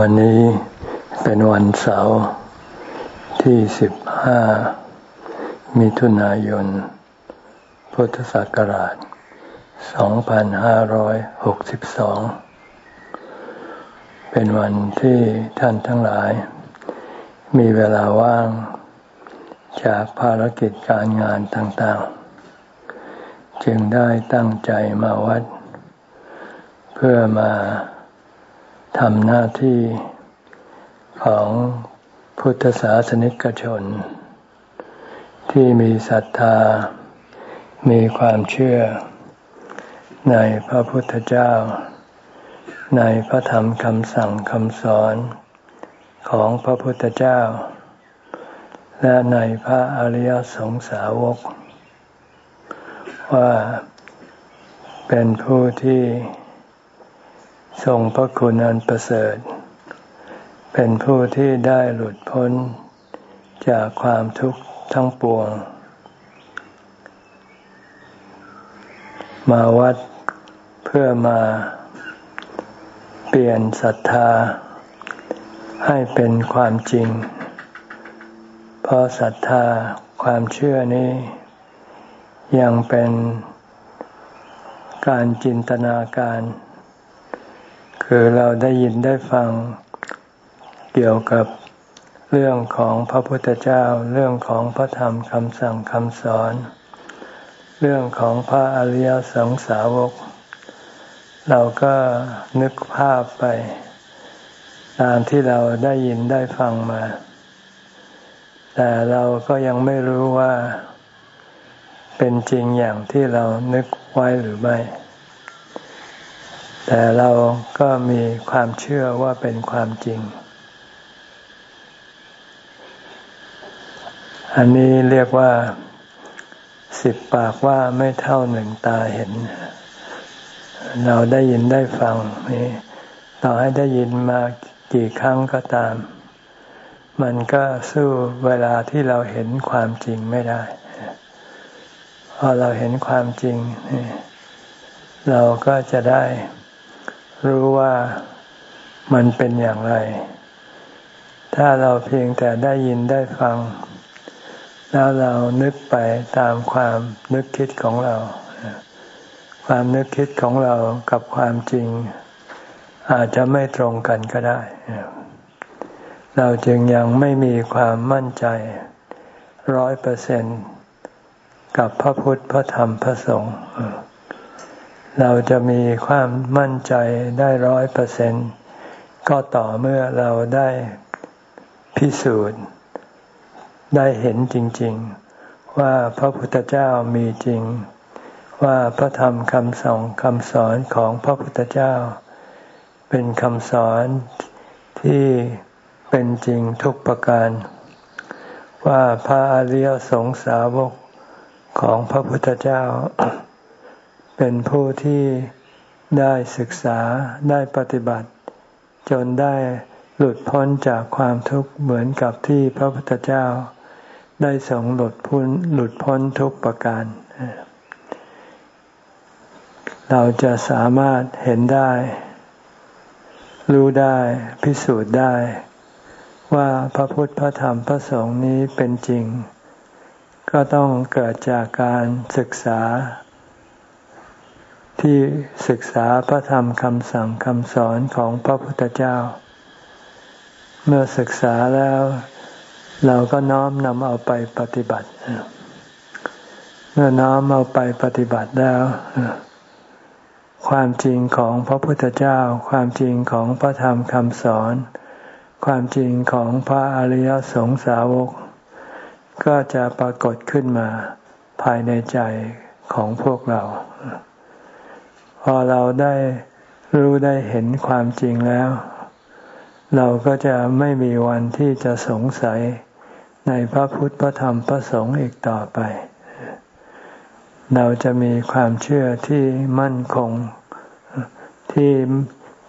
วันนี้เป็นวันเสาร์ที่สิบห้ามิถุนายน พุทธศักราชสองพันห้าร้อยหกสิบสองเป็นวันที่ท่านทั้งหลาย มีเวลาว่างจากภารกิจการงานต่างๆ จึงได้ตั้งใจมาวัด เพื่อมา ทำหน้าที่ของพุทธศาสนิกชน ที่มีศรัทธา มีความเชื่อ ในพระพุทธเจ้า ในพระธรรมคำสั่งคำสอนของพระพุทธเจ้า และในพระอริยสงสาวก ว่าเป็นผู้ที่ ทรงพระคุณอันประเสริฐ เป็นผู้ที่ได้หลุดพ้น จากความทุกข์ทั้งปวง มาวัดเพื่อมาเปลี่ยนศรัทธา ให้เป็นความจริง เพราะศรัทธาความเชื่อนี้ ยังเป็นการจินตนาการ คือเราได้ยินได้ฟังเกี่ยวกับเรื่องของพระพุทธเจ้า เรื่องของพระธรรมคำสั่งคำสอน เรื่องของพระอริยสงสาวก เราก็นึกภาพไป ตามที่เราได้ยินได้ฟังมา แต่เราก็ยังไม่รู้ว่า เป็นจริงอย่างที่เรานึกไว้หรือไม่ แต่เราก็มีความเชื่อว่าเป็นความจริง อันนี้เรียกว่า สิบปากว่าไม่เท่าหนึ่งตาเห็น เราได้ยินได้ฟังนี่ต่อให้ได้ยินมากี่ครั้งก็ตาม มันก็สู้เวลาที่เราเห็นความจริงไม่ได้พอเราเห็นความจริง เราก็จะได้ รู้ว่ามันเป็นอย่างไร ถ้าเราเพียงแต่ได้ยินได้ฟัง แล้วเรานึกไปตามความนึกคิดของเรา ความนึกคิดของเรากับความจริง อาจจะไม่ตรงกันก็ได้ เราจึงยังไม่มีความมั่นใจร้อยเปอร์เซนต์กับพระพุทธพระธรรมพระสงฆ์ เราจะมีความมั่นใจได้ร้อยเปอร์เซ็นต์ก็ต่อเมื่อเราได้พิสูจน์ ได้เห็นจริง ๆ ว่าพระพุทธเจ้ามีจริง ว่าพระธรรมคำสอนคำสอนของพระพุทธเจ้า เป็นคำสอนที่เป็นจริงทุกประการ ว่าพระอริยสงสาวกของพระพุทธเจ้า เป็นผู้ที่ได้ศึกษาได้ปฏิบัติ จนได้หลุดพ้นจากความทุกข์เหมือนกับที่พระพุทธเจ้า ได้ทรงหลุดพ้นหลุดพ้นทุกประการ เราจะสามารถเห็นได้ รู้ได้พิสูจน์ได้ ว่าพระพุทธพระธรรมพระสงฆ์นี้เป็นจริง ก็ต้องเกิดจากการศึกษา ที่ศึกษาพระธรรมคำสั่งคำสอนของพระพุทธเจ้า เมื่อศึกษาแล้ว เราก็น้อมนำเอาไปปฏิบัติ เมื่อน้อมเอาไปปฏิบัติแล้ว ความจริงของพระพุทธเจ้า ความจริงของพระธรรมคำสอน ความจริงของพระอริยสงสาวก ก็จะปรากฏขึ้นมาภายในใจของพวกเรา พอเราได้รู้ได้เห็นความจริงแล้ว เราก็จะไม่มีวันที่จะสงสัยในพระพุทธพระธรรมพระสงฆ์อีกต่อไป เราจะมีความเชื่อที่มั่นคงที่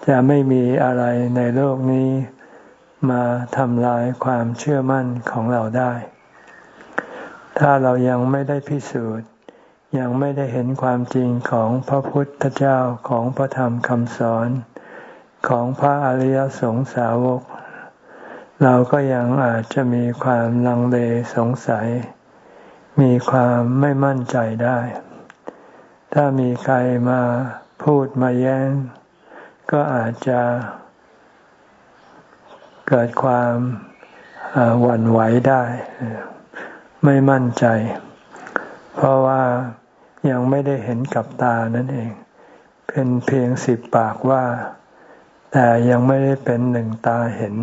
จะไม่มีอะไรในโลกนี้มาทำลายความเชื่อมั่นของเราได้ ถ้าเรายังไม่ได้พิสูจน์ ยังไม่ได้เห็นความจริงของพระพุทธเจ้าของพระธรรมคำสอนของพระอริยสงสาวก เราก็ยังอาจจะมีความลังเลสงสัย มีความไม่มั่นใจได้ ถ้ามีใครมาพูดมาแย้ง ก็อาจจะ เกิดความหวั่นไหวได้ ไม่มั่นใจ เพราะว่ายังไม่ได้เห็นกับตานั่นเอง เป็นเพียงสิบปากว่า แต่ยังไม่ได้เป็นหนึ่งตาเห็น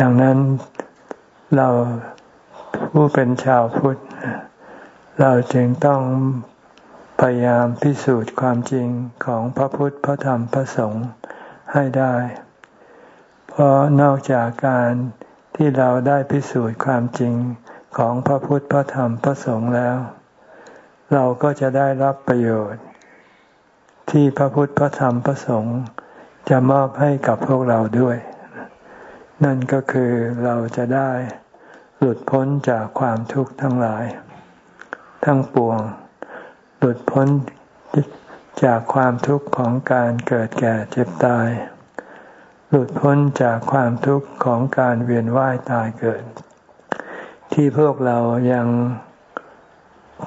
ดังนั้นเราผู้เป็นชาวพุทธ เราจึงต้องพยายามพิสูจน์ความจริงของพระพุทธพระธรรมพระสงฆ์ให้ได้ เพราะนอกจากการที่เราได้พิสูจน์ความจริง ของพระพุทธพระธรรมพระสงฆ์แล้ว เราก็จะได้รับประโยชน์ ที่พระพุทธพระธรรมพระสงฆ์จะมอบให้กับพวกเราด้วย นั่นก็คือเราจะได้หลุดพ้นจากความทุกข์ทั้งหลาย ทั้งปวง หลุดพ้นจากความทุกข์ของการเกิดแก่เจ็บตาย หลุดพ้นจากความทุกข์ของการเวียนว่ายตายเกิด ที่พวกเรายัง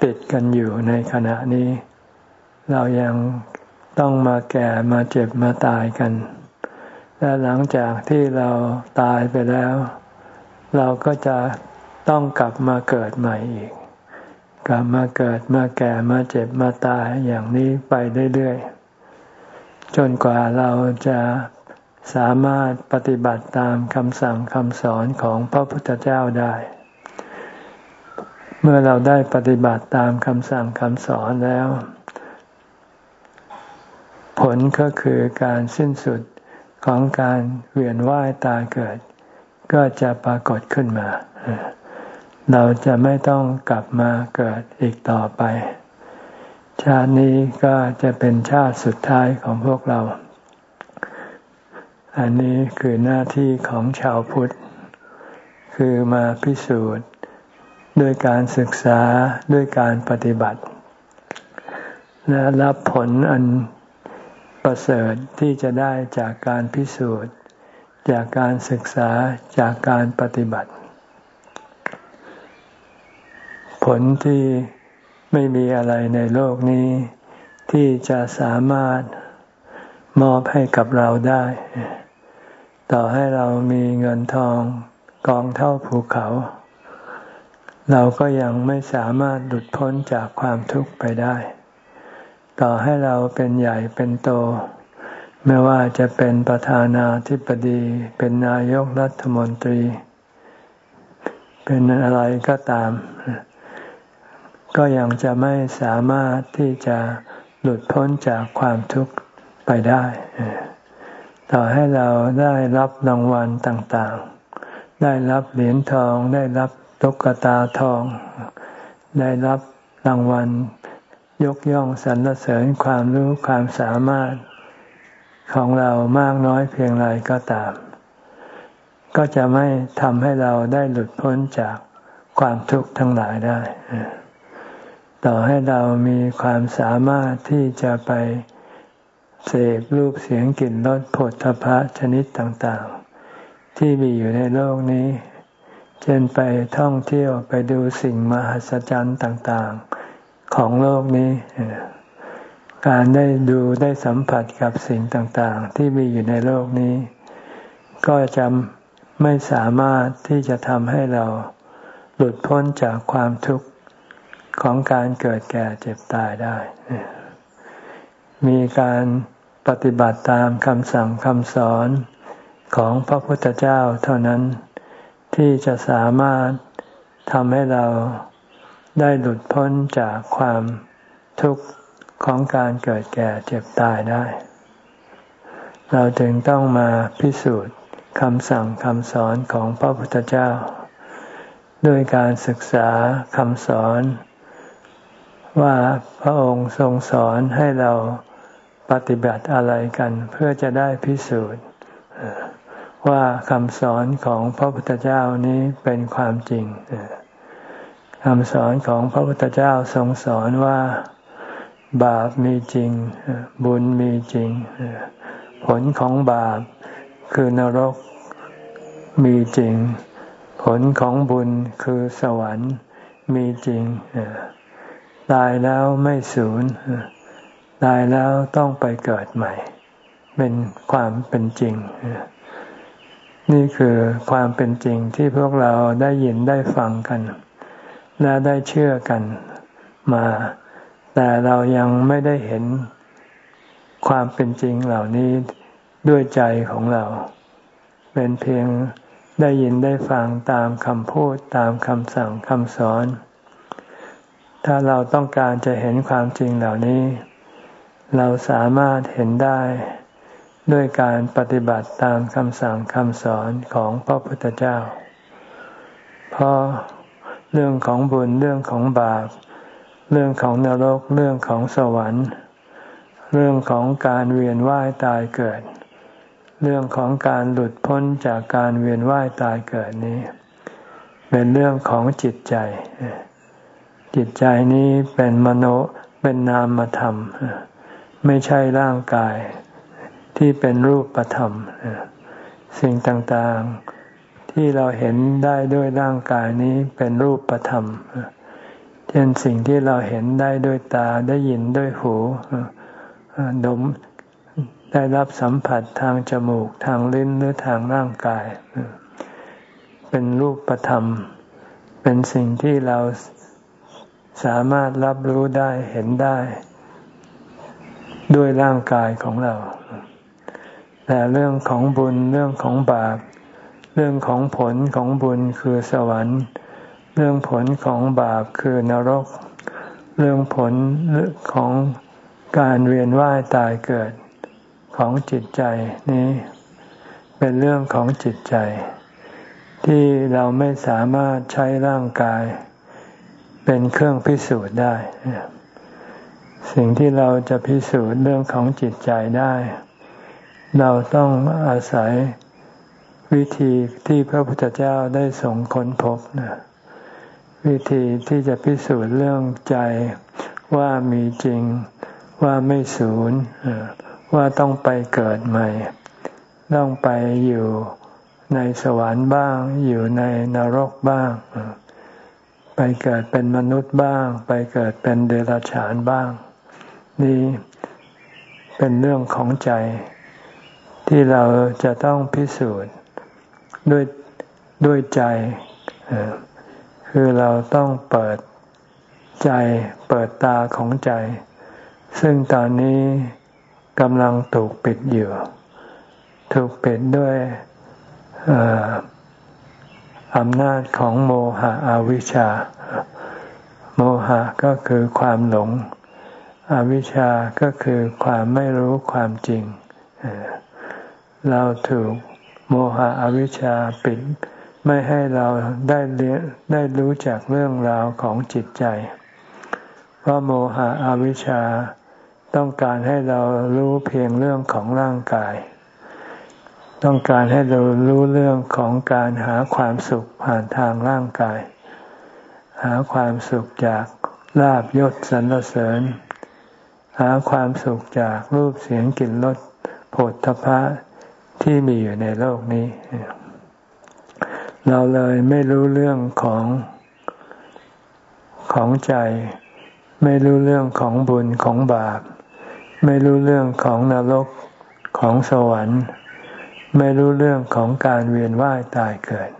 ติดกันอยู่ในขณะนี้ เรายังต้องมาแก่มาเจ็บมาตายกัน และหลังจากที่เราตายไปแล้ว เราก็จะต้องกลับมาเกิดใหม่อีก กลับมาเกิดมาแก่มาเจ็บมาตายอย่างนี้ไปเรื่อยๆจนกว่าเราจะสามารถปฏิบัติตามคำสั่งคำสอนของพระพุทธเจ้าได้ เมื่อเราได้ปฏิบัติตามคำสั่งคำสอนแล้ว ผลก็คือการสิ้นสุดของการเวียนว่ายตายเกิด ก็จะปรากฏขึ้นมา เราจะไม่ต้องกลับมาเกิดอีกต่อไป ชาตินี้ก็จะเป็นชาติสุดท้ายของพวกเรา อันนี้คือหน้าที่ของชาวพุทธ คือมาพิสูจน์ ด้วยการศึกษาด้วยการปฏิบัติ และรับผลอันประเสริฐที่จะได้จากการพิสูจน์ จากการศึกษาจากการปฏิบัติ ผลที่ไม่มีอะไรในโลกนี้ ที่จะสามารถมอบให้กับเราได้ ต่อให้เรามีเงินทองกองเท่าภูเขา เราก็ยังไม่สามารถหลุดพ้นจากความทุกข์ไปได้ ต่อให้เราเป็นใหญ่เป็นโต ไม่ว่าจะเป็นประธานาธิบดี เป็นนายกรัฐมนตรี เป็นอะไรก็ตาม ก็ยังจะไม่สามารถที่จะหลุดพ้นจากความทุกข์ไปได้ ต่อให้เราได้รับรางวัลต่างๆ ได้รับเหรียญทอง ได้รับ ตุ๊กตาทอง ได้รับรางวัล ยกย่องสรรเสริญความรู้ความสามารถของเรามากน้อยเพียงไรก็ตาม ก็จะไม่ทำให้เราได้หลุดพ้นจากความทุกข์ทั้งหลายได้ ต่อให้เรามีความสามารถที่จะไปเสพรูปเสียงกลิ่นรสผลทพะชนิดต่างๆ ที่มีอยู่ในโลกนี้ เช่นไปท่องเที่ยวไปดูสิ่งมหัศจรรย์ต่างๆของโลกนี้ การได้ดูได้สัมผัสกับสิ่งต่างๆ ที่มีอยู่ในโลกนี้ ก็จะไม่สามารถที่จะทำให้เราหลุดพ้นจากความทุกข์ของการเกิดแก่เจ็บตายได้ มีการปฏิบัติตามคำสั่งคำสอนของพระพุทธเจ้าเท่านั้น ที่จะสามารถทำให้เราได้หลุดพ้นจากความทุกข์ของการเกิดแก่เจ็บตายได้ เราจึงต้องมาพิสูจน์คำสั่งคำสอนของพระพุทธเจ้า ด้วยการศึกษาคำสอน ว่าพระองค์ทรงสอนให้เราปฏิบัติอะไรกันเพื่อจะได้พิสูจน์ ว่าคำสอนของพระพุทธเจ้านี้เป็นความจริงคำสอนของพระพุทธเจ้าทรงสอนว่าบาปมีจริง บุญมีจริง ผลของบาปคือนรกมีจริง ผลของบุญคือสวรรค์มีจริง ตายแล้วไม่สูญตายแล้วต้องไปเกิดใหม่ เป็นความเป็นจริง นี่คือความเป็นจริงที่พวกเราได้ยินได้ฟังกัน และได้เชื่อกันมา แต่เรายังไม่ได้เห็นความเป็นจริงเหล่านี้ด้วยใจของเรา เป็นเพียงได้ยินได้ฟังตามคำพูดตามคำสั่งคำสอน ถ้าเราต้องการจะเห็นความจริงเหล่านี้ เราสามารถเห็นได้ ด้วยการปฏิบัติตามคำสั่งคำสอนของพระพุทธเจ้า เพราะเรื่องของบุญเรื่องของบาป เรื่องของนรกเรื่องของสวรรค์ เรื่องของการเวียนว่ายตายเกิด เรื่องของการหลุดพ้นจากการเวียนว่ายตายเกิดนี้ เป็นเรื่องของจิตใจ จิตใจนี้เป็นมโนเป็นนามธรรม ไม่ใช่ร่างกาย ที่เป็นรูปธรรม สิ่งต่างๆที่เราเห็นได้ด้วยร่างกายนี้เป็นรูปธรรม เช่นสิ่งที่เราเห็นได้ด้วยตาได้ยินด้วยหูดมได้รับสัมผัสทางจมูกทางลิ้นหรือทางร่างกาย เป็นรูปธรรม เป็นสิ่งที่เราสามารถรับรู้ได้เห็นได้ ด้วยร่างกายของเรา แต่เรื่องของบุญเรื่องของบาป เรื่องของผลของบุญคือสวรรค์ เรื่องผลของบาปคือนรก เรื่องผลของการเวียนว่ายตายเกิดของจิตใจนี้ เป็นเรื่องของจิตใจ ที่เราไม่สามารถใช้ร่างกาย เป็นเครื่องพิสูจน์ได้ สิ่งที่เราจะพิสูจน์เรื่องของจิตใจได้ เราต้องอาศัยวิธีที่พระพุทธเจ้าได้ส่งค้นพบนะวิธีที่จะพิสูจน์เรื่องใจว่ามีจริงว่าไม่สูญว่าต้องไปเกิดใหม่ ต้องไปอยู่ในสวรรค์บ้าง อยู่ในนรกบ้าง ไปเกิดเป็นมนุษย์บ้าง ไปเกิดเป็นเดรัจฉานบ้าง นี่เป็นเรื่องของใจ ที่เราจะต้องพิสูจน์ด้วยด้วยใจ คือเราต้องเปิดใจเปิดตาของใจ ซึ่งตอนนี้กำลังถูกปิดอยู่ ถูกปิดด้วยอำนาจของโมหะอาวิชชา โมหะก็คือความหลง อวิชชาก็คือความไม่รู้ความจริง เเราถูกโมหะอวิชชาปิด ไม่ให้เราได้เรียนได้รู้จักเรื่องราวของจิตใจ เพราะโมหะอวิชชาต้องการให้เรารู้เพียงเรื่องของร่างกาย ต้องการให้เรารู้เรื่องของการหาความสุขผ่านทางร่างกาย หาความสุขจากลาบยศสรรเสริญ หาความสุขจากรูปเสียงกลิ่นรสผลทพะ ที่มีอยู่ในโลกนี้ เราเลยไม่รู้เรื่องของของใจ ไม่รู้เรื่องของบุญของบาป ไม่รู้เรื่องของนรกของสวรรค์ ไม่รู้เรื่องของการเวียนว่ายตายเกิด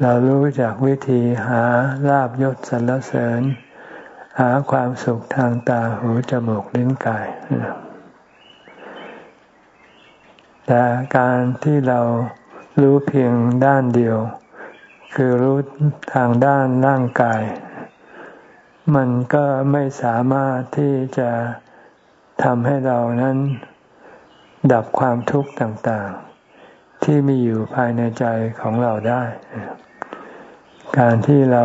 เรารู้จากวิธีหาลาบยศสรรเสริญ หาความสุขทางตาหูจมูกลิ้นกาย แต่การที่เรารู้เพียงด้านเดียว คือรู้ทางด้านร่างกาย มันก็ไม่สามารถที่จะทำให้เรานั้น ดับความทุกข์ต่างๆ ที่มีอยู่ภายในใจของเราได้ การที่เรา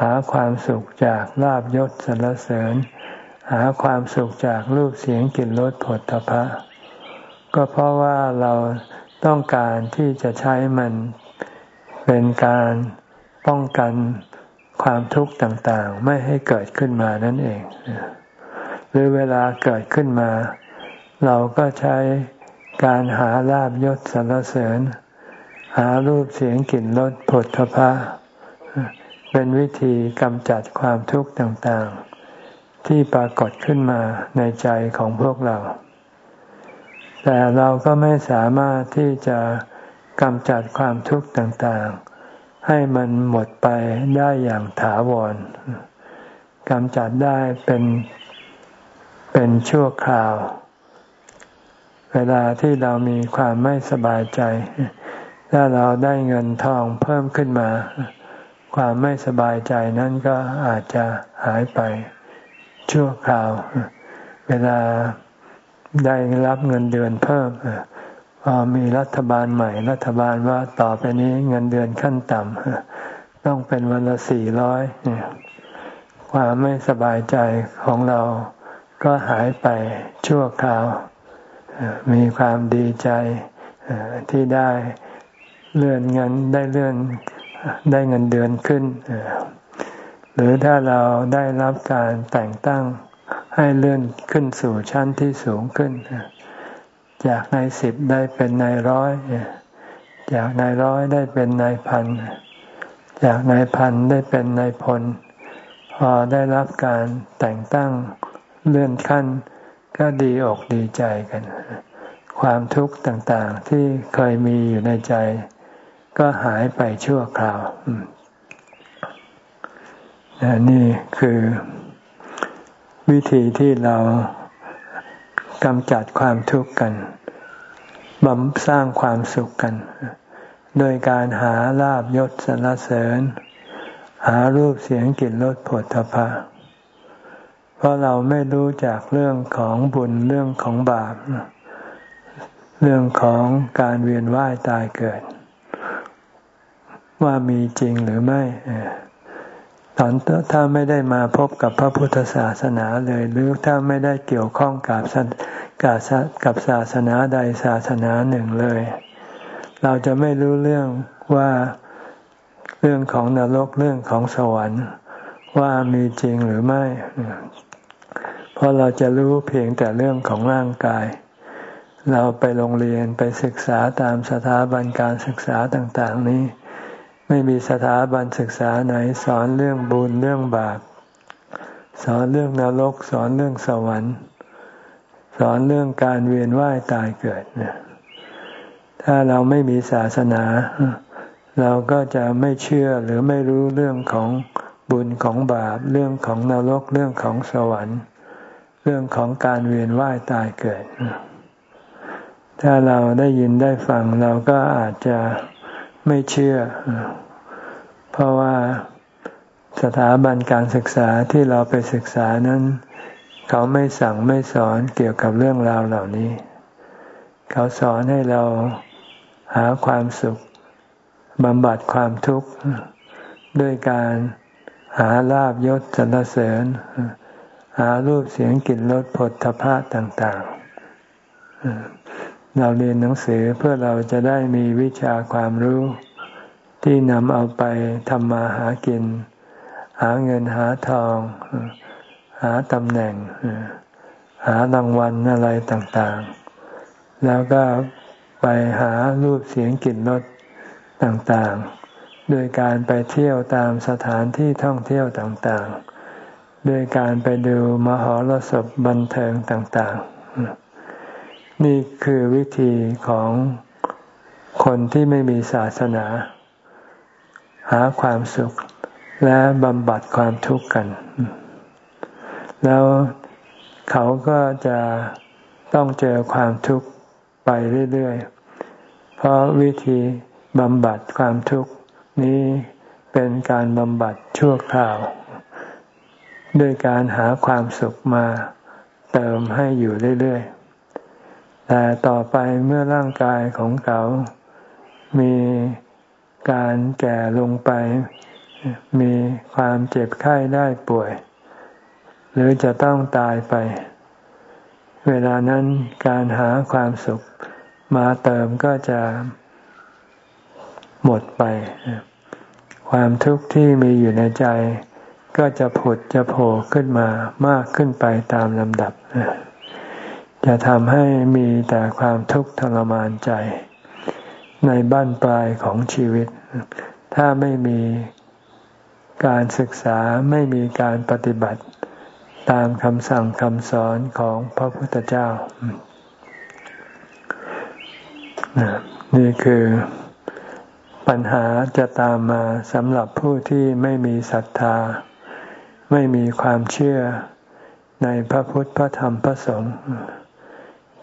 หาความสุขจากลาบยศสรรเสริญ หาความสุขจากรูปเสียงกลิ่นรสผลตภะ ก็เพราะว่าเราต้องการที่จะใช้มันเป็นการป้องกันความทุกข์ต่างๆ ไม่ให้เกิดขึ้นมานั่นเอง หรือเวลาเกิดขึ้นมา เราก็ใช้การหาลาบยศสรรเสริญ หารูปเสียงกลิ่นรสผลทพะเป็นวิธีกำจัดความทุกข์ต่างๆ ที่ปรากฏขึ้นมาในใจของพวกเรา แต่เราก็ไม่สามารถที่จะกำจัดความทุกข์ต่างๆ ให้มันหมดไปได้อย่างถาวรกำจัดได้เป็นเป็นชั่วคราว เวลาที่เรามีความไม่สบายใจ ถ้าเราได้เงินทองเพิ่มขึ้นมา ความไม่สบายใจนั้นก็อาจจะหายไปชั่วคราว เวลา ได้รับเงินเดือนเพิ่มพอมีรัฐบาลใหม่ รัฐบาลว่าต่อไปนี้เงินเดือนขั้นต่ำต้องเป็นวันละสี่ร้อยความไม่สบายใจของเราก็หายไปชั่วคราว มีความดีใจที่ได้เลื่อนเงินได้เลื่อนได้เงินเดือนขึ้น หรือถ้าเราได้รับการแต่งตั้ง ให้เลื่อนขึ้นสู่ชั้นที่สูงขึ้น จากนายสิบได้เป็นนายร้อยจากนายร้อยได้เป็นนายพัน จากนายพันได้เป็นนายพล พอได้รับการแต่งตั้งเลื่อนขั้น ก็ดีอกดีใจกัน ความทุกข์ต่างๆที่เคยมีอยู่ในใจ ก็หายไปชั่วคราว นี่คือ วิธีที่เรากำจัดความทุกข์กันบำสร้างความสุขกัน โดยการหาลาบยศสรรเสริญ หารูปเสียงกลิ่นรสผลทพะเพราะเราไม่รู้จากเรื่องของบุญเรื่องของบาป เรื่องของการเวียนว่ายตายเกิด ว่ามีจริงหรือไม่ ตอนถ้าไม่ได้มาพบกับพระพุทธศาสนาเลย หรือถ้าไม่ได้เกี่ยวข้องกับกับกับศาสนาใดศาสนาหนึ่งเลย เราจะไม่รู้เรื่องว่าเรื่องของนรกเรื่องของสวรรค์ว่ามีจริงหรือไม่ เพราะเราจะรู้เพียงแต่เรื่องของร่างกาย เราไปโรงเรียนไปศึกษาตามสถาบันการศึกษาต่าง ๆ นี้ ไม่มีสถาบันศึกษาไหนสอนเรื่องบุญเรื่องบาป สอนเรื่องนรก สอนเรื่องสวรรค์ สอนเรื่องการเวียนว่ายตายเกิดเนี่ยถ้าเราไม่มีศาสนา เราก็จะไม่เชื่อหรือไม่รู้เรื่องของบุญของบาป เรื่องของนรกเรื่องของสวรรค์ เรื่องของการเวียนว่ายตายเกิด ถ้าเราได้ยินได้ฟังเราก็อาจจะ ไม่เชื่อ เพราะว่าสถาบันการศึกษาที่เราไปศึกษานั้น เขาไม่สั่งไม่สอนเกี่ยวกับเรื่องราวเหล่านี้ เขาสอนให้เราหาความสุขบำบัดความทุกข์ด้วยการหาลาบยศสรรเสริญ หารูปเสียงกลิ่นรสผลทพะต่าง ๆ เราเรียนหนังสือเพื่อเราจะได้มีวิชาความรู้ ที่นำเอาไปทำมาหากิน หาเงินหาทอง หาตำแหน่ง หารางวัลอะไรต่างๆ แล้วก็ไปหารูปเสียงกลิ่นรสต่างๆ โดยการไปเที่ยวตามสถานที่ท่องเที่ยวต่างๆ โดยการไปดูมหรสพบันเทิงต่างๆ นี่คือวิธีของคนที่ไม่มีศาสนา หาความสุขและบำบัดความทุกข์กัน แล้วเขาก็จะต้องเจอความทุกข์ไปเรื่อยๆ เพราะวิธีบำบัดความทุกข์นี้เป็นการบำบัดชั่วคราว ด้วยการหาความสุขมาเติมให้อยู่เรื่อยๆ แต่ต่อไปเมื่อร่างกายของเขา มีการแก่ลงไป มีความเจ็บไข้ได้ป่วย หรือจะต้องตายไป เวลานั้นการหาความสุขมาเติมก็จะหมดไป ความทุกข์ที่มีอยู่ในใจ ก็จะผุดจะโผล่ขึ้นมามากขึ้นไปตามลำดับ จะทำให้มีแต่ความทุกข์ทรมานใจ ในบ้านปลายของชีวิต ถ้าไม่มีการศึกษาไม่มีการปฏิบัติ ตามคำสั่งคำสอนของพระพุทธเจ้า นี่คือปัญหาจะตามมาสำหรับผู้ที่ไม่มีศรัทธา ไม่มีความเชื่อในพระพุทธพระธรรมพระสงฆ์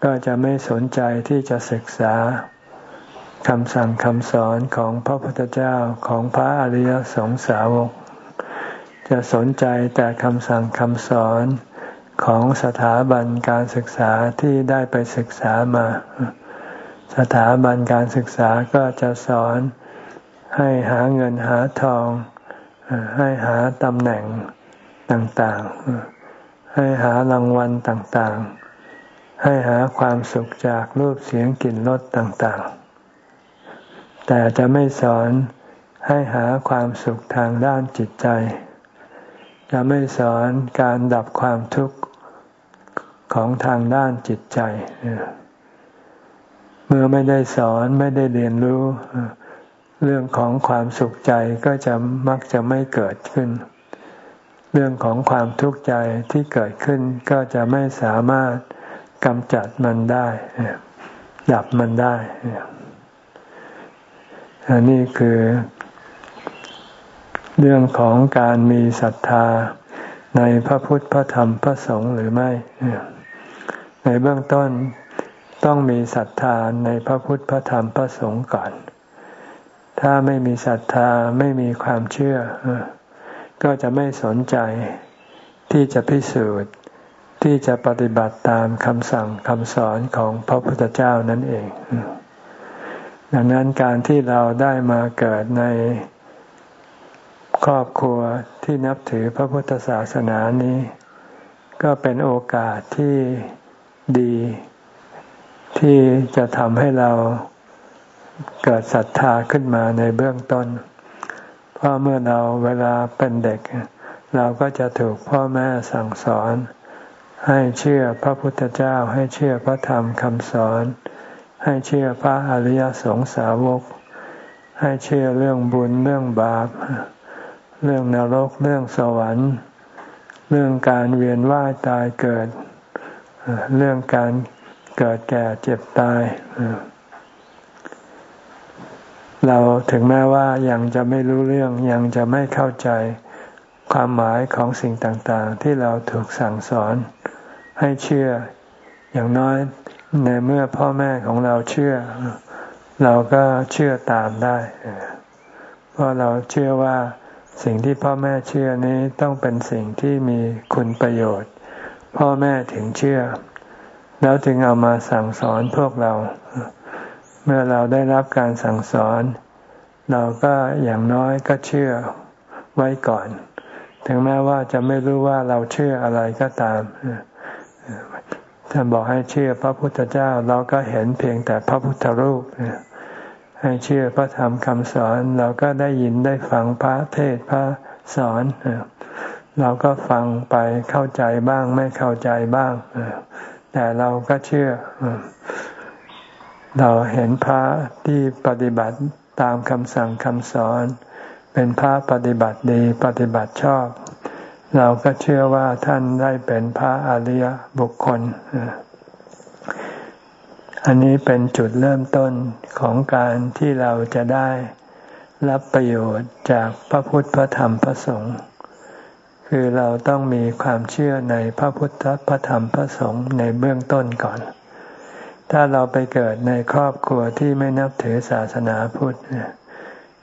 ก็จะไม่สนใจที่จะศึกษาคำสั่งคำสอนของพระพุทธเจ้าของพระอริยสงสาวก จะสนใจแต่คำสั่งคำสอนของสถาบันการศึกษาที่ได้ไปศึกษามา สถาบันการศึกษาก็จะสอนให้หาเงินหาทอง ให้หาตำแหน่งต่างๆ ให้หารางวัลต่างๆ ให้หาความสุขจากรูปเสียงกลิ่นรสต่างๆ แต่จะไม่สอนให้หาความสุขทางด้านจิตใจ จะไม่สอนการดับความทุกข์ของทางด้านจิตใจ เมื่อไม่ได้สอนไม่ได้เรียนรู้ เรื่องของความสุขใจก็จะมักจะไม่เกิดขึ้น เรื่องของความทุกข์ใจที่เกิดขึ้นก็จะไม่สามารถ กำจัดมันได้ ดับมันได้ อันนี้คือเรื่องของการมีศรัทธาในพระพุทธพระธรรมพระสงฆ์หรือไม่ ในเบื้องต้นต้องมีศรัทธาในพระพุทธพระธรรมพระสงฆ์ก่อน ถ้าไม่มีศรัทธาไม่มีความเชื่อ ก็จะไม่สนใจที่จะพิสูจน์ ที่จะปฏิบัติตามคำสั่งคำสอนของพระพุทธเจ้านั่นเอง ดังนั้นการที่เราได้มาเกิดในครอบครัวที่นับถือพระพุทธศาสนานี้ ก็เป็นโอกาสที่ดี ที่จะทำให้เราเกิดศรัทธาขึ้นมาในเบื้องต้น เพราะเมื่อเราเวลาเป็นเด็ก เราก็จะถูกพ่อแม่สั่งสอน ให้เชื่อพระพุทธเจ้า ให้เชื่อพระธรรมคำสอน ให้เชื่อพระอริยสงสาวก ให้เชื่อเรื่องบุญเรื่องบาป เรื่องนรกเรื่องสวรรค์ เรื่องการเวียนว่ายตายเกิด เรื่องการเกิดแก่เจ็บตาย เราถึงแม้ว่ายังจะไม่รู้เรื่องยังจะไม่เข้าใจความหมายของสิ่งต่างๆ ที่เราถูกสั่งสอน ให้เชื่อ อย่างน้อยในเมื่อพ่อแม่ของเราเชื่อ เราก็เชื่อตามได้เพราะเราเชื่อว่าสิ่งที่พ่อแม่เชื่อนี้ต้องเป็นสิ่งที่มีคุณประโยชน์ พ่อแม่ถึงเชื่อ แล้วถึงเอามาสั่งสอนพวกเรา เมื่อเราได้รับการสั่งสอน เราก็อย่างน้อยก็เชื่อไว้ก่อน ถึงแม้ว่าจะไม่รู้ว่าเราเชื่ออะไรก็ตาม ท่านบอกให้เชื่อพระพุทธเจ้าเราก็เห็นเพียงแต่พระพุทธรูป ให้เชื่อพระธรรมคำสอนเราก็ได้ยินได้ฟังพระเทศพระสอน เราก็ฟังไปเข้าใจบ้างไม่เข้าใจบ้าง แต่เราก็เชื่อ เราเห็นพระที่ปฏิบัติตามคำสั่งคำสอน เป็นพระปฏิบัติดีปฏิบัติชอบ เราก็เชื่อว่าท่านได้เป็นพระอริยบุคคล อันนี้เป็นจุดเริ่มต้นของการที่เราจะได้รับประโยชน์จากพระพุทธพระธรรมพระสงฆ์คือเราต้องมีความเชื่อในพระพุทธพระธรรมพระสงฆ์ในเบื้องต้นก่อน ถ้าเราไปเกิดในครอบครัวที่ไม่นับถือศาสนาพุทธ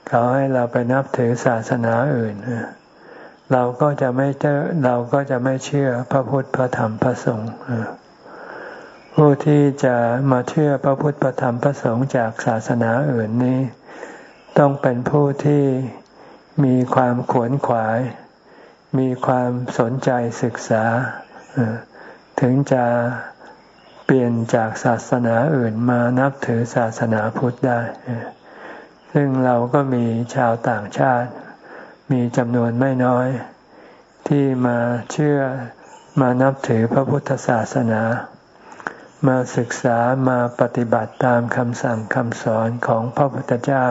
เขาให้เราไปนับถือศาสนาอื่นเราก็จะไม่เจอเราก็จะไม่เชื่อพระพุทธพระธรรมพระสงฆ์ผู้ที่จะมาเชื่อพระพุทธพระธรรมพระสงฆ์จากศาสนาอื่นนี้ ต้องเป็นผู้ที่มีความขวนขวาย มีความสนใจศึกษา ถึงจะเปลี่ยนจากศาสนาอื่นมานับถือศาสนาพุทธได้ ซึ่งเราก็มีชาวต่างชาติ มีจำนวนไม่น้อย ที่มาเชื่อมานับถือพระพุทธศาสนา มาศึกษามาปฏิบัติตามคำสั่งคำสอนของพระพุทธเจ้า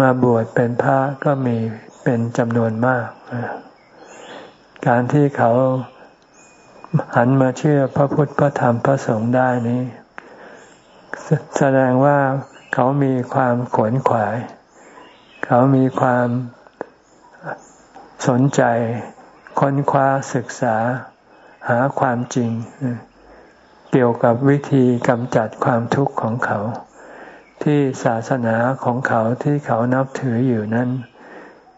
มาบวชเป็นพระก็มีเป็นจำนวนมาก การที่เขาหันมาเชื่อพระพุทธพระธรรมพระสงฆ์ได้นี้ แสดงว่าเขามีความขวนขวาย เขามีความ สนใจค้นคว้าศึกษาหาความจริง เกี่ยวกับวิธีกำจัดความทุกข์ของเขา ที่ศาสนาของเขาที่เขานับถืออยู่นั้น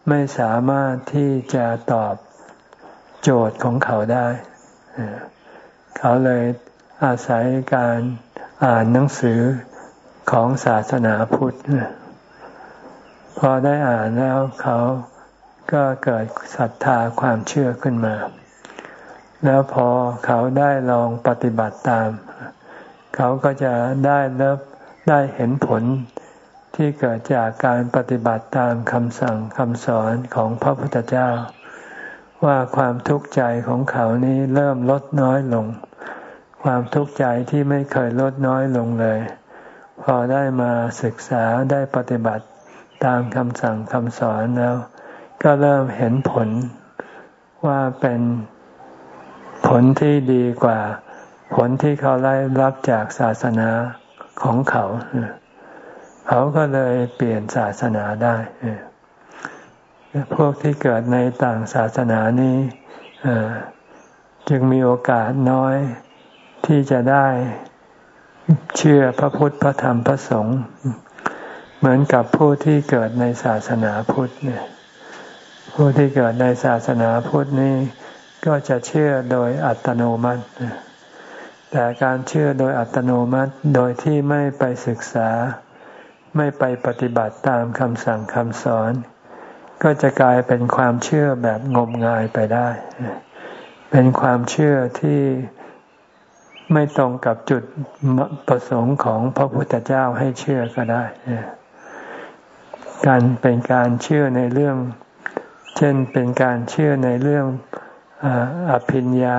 ไม่สามารถที่จะตอบโจทย์ของเขาได้ เขาเลยอาศัยการอ่านหนังสือของศาสนาพุทธ พอได้อ่านแล้วเขา ก็เกิดศรัทธาความเชื่อขึ้นมา แล้วพอเขาได้ลองปฏิบัติตาม เขาก็จะได้เลิบได้เห็นผลที่เกิดจากการปฏิบัติตามคำสั่งคำสอนของพระพุทธเจ้า ว่าความทุกข์ใจของเขานี้เริ่มลดน้อยลง ความทุกข์ใจที่ไม่เคยลดน้อยลงเลย พอได้มาศึกษาได้ปฏิบัติตามคำสั่งคำสอนแล้ว ก็เริ่มเห็นผลว่าเป็นผลที่ดีกว่า ผลที่เขาได้รับจากศาสนาของเขา เขาก็เลยเปลี่ยนศาสนาได้ พวกที่เกิดในต่างศาสนานี้จึงมีโอกาสน้อยที่จะได้เชื่อพระพุทธพระธรรมพระสงฆ์เหมือนกับผู้ที่เกิดในศาสนาพุทธเนี่ย ผู้ที่เกิดในศาสนาพุทธนี้ ก็จะเชื่อโดยอัตโนมัติ แต่การเชื่อโดยอัตโนมัติโดยที่ไม่ไปศึกษา ไม่ไปปฏิบัติตามคำสั่งคำสอน ก็จะกลายเป็นความเชื่อแบบงมงายไปได้ เป็นความเชื่อที่ไม่ตรงกับจุดประสงค์ของพระพุทธเจ้าให้เชื่อก็ได้ การเป็นการเชื่อในเรื่อง เช่นเป็นการเชื่อในเรื่องอภิญญา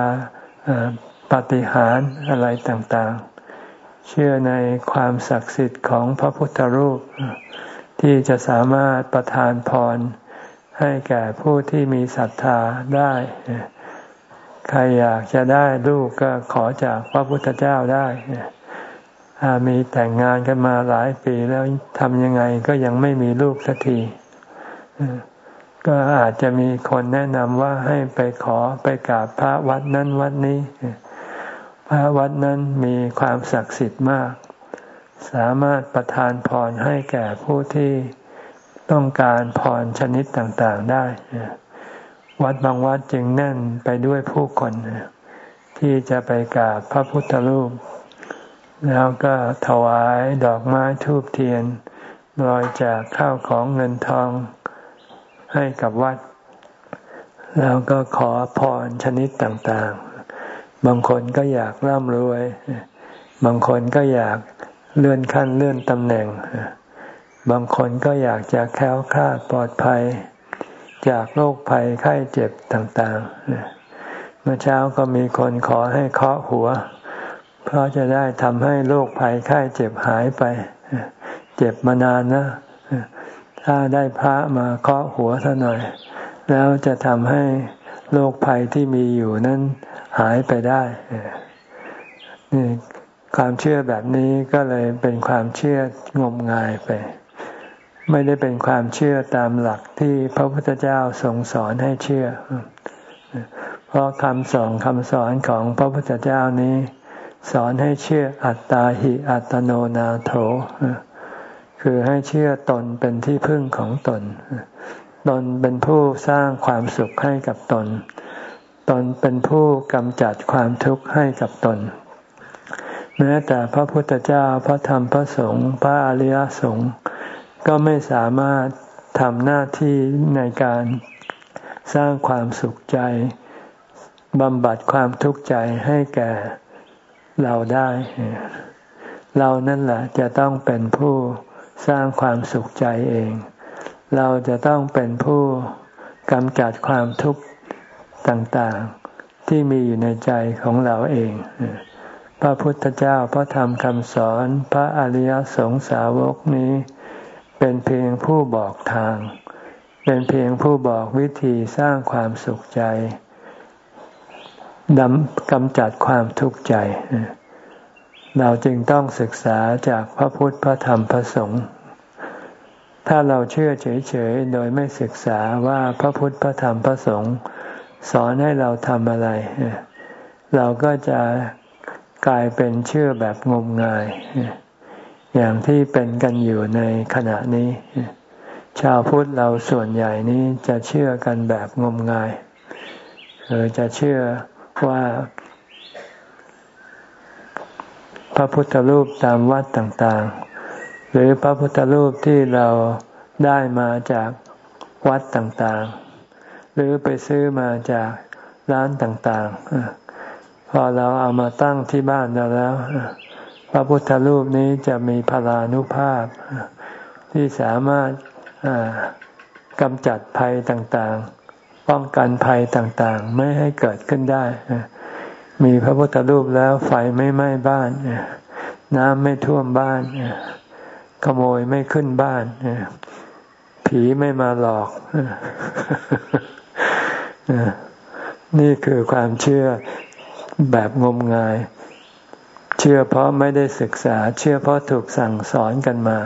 ปฏิหารอะไรต่างๆ เชื่อในความศักดิ์สิทธิ์ของพระพุทธรูป ที่จะสามารถประทานพรให้แก่ผู้ที่มีศรัทธาได้ ใครอยากจะได้ลูกก็ขอจากพระพุทธเจ้าได้มีแต่งงานกันมาหลายปีแล้วทำยังไงก็ยังไม่มีลูกสักที ก็อาจจะมีคนแนะนำว่าให้ไปขอไปกราบพระวัดนั้นวัดนี้ พระวัดนั้นมีความศักดิ์สิทธิ์มาก สามารถประทานพรให้แก่ผู้ที่ต้องการพรชนิดต่างๆได้ วัดบางวัดจึงแน่นไปด้วยผู้คนที่จะไปกราบพระพุทธรูป แล้วก็ถวายดอกไม้ทูบเทียนลอยจากข้าวของเงินทอง ให้กับวัด แล้วก็ขอพรชนิดต่างๆ บางคนก็อยากร่ำรวย บางคนก็อยากเลื่อนขั้นเลื่อนตำแหน่ง บางคนก็อยากจะแค้วคลาดปลอดภัย จากโรคภัยไข้เจ็บต่างๆ เมื่อเช้าก็มีคนขอให้เคาะหัว เพราะจะได้ทำให้โรคภัยไข้เจ็บหายไป เจ็บมานานนะ ถ้าได้พระมาเคาะหัวท่าหน่อย แล้วจะทำให้โรคภัยที่มีอยู่นั้นหายไปได้นี่ความเชื่อแบบนี้ก็เลยเป็นความเชื่องมงายไป ไม่ได้เป็นความเชื่อตามหลักที่พระพุทธเจ้าทรงสอนให้เชื่อ เพราะคำสอนคำสอนของพระพุทธเจ้านี้ สอนให้เชื่ออัตตาหิอัตโนนาโถ คือให้เชื่อตนเป็นที่พึ่งของตน ตนเป็นผู้สร้างความสุขให้กับตน ตนเป็นผู้กำจัดความทุกข์ให้กับตน แม้แต่พระพุทธเจ้าพระธรรมพระสงฆ์พระอริยสงฆ์ก็ไม่สามารถทำหน้าที่ในการสร้างความสุขใจบำบัดความทุกข์ใจให้แก่เราได้ เรานั่นแหละจะต้องเป็นผู้ สร้างความสุขใจเอง เราจะต้องเป็นผู้กำจัดความทุกข์ต่างๆ ที่มีอยู่ในใจของเราเอง พระพุทธเจ้าพระธรรมคำสอนพระอริยสงสาวกนี้ เป็นเพียงผู้บอกทาง เป็นเพียงผู้บอกวิธีสร้างความสุขใจดำกำจัดความทุกข์ใจ เราจึงต้องศึกษาจากพระพุทธพระธรรมพระสงฆ์ถ้าเราเชื่อเฉยๆ โดยไม่ศึกษาว่าพระพุทธพระธรรมพระสงฆ์สอนให้เราทำอะไร เราก็จะกลายเป็นเชื่อแบบงมงาย อย่างที่เป็นกันอยู่ในขณะนี้ ชาวพุทธเราส่วนใหญ่นี้จะเชื่อกันแบบงมงายคือจะเชื่อว่าพ ระพุทธรูปตามวัดต่างๆ หรือพระพุทธรูปที่เราได้มาจากวัดต่างๆ หรือไปซื้อมาจากร้านต่างๆ พอเราเอามาตั้งที่บ้านเราแล้ว พระพุทธรูปนี้จะมีพลานุภาพ ที่สามารถกำจัดภัยต่างๆ ป้องกันภัยต่างๆ ไม่ให้เกิดขึ้นได้ มีพระพุทธรูปแล้วไฟไม่ไหม้บ้าน น้ำไม่ท่วมบ้าน ขโมยไม่ขึ้นบ้าน ผีไม่มาหลอก นี่คือความเชื่อแบบงมงาย เชื่อเพราะไม่ได้ศึกษา เชื่อเพราะถูกสั่งสอนกันมา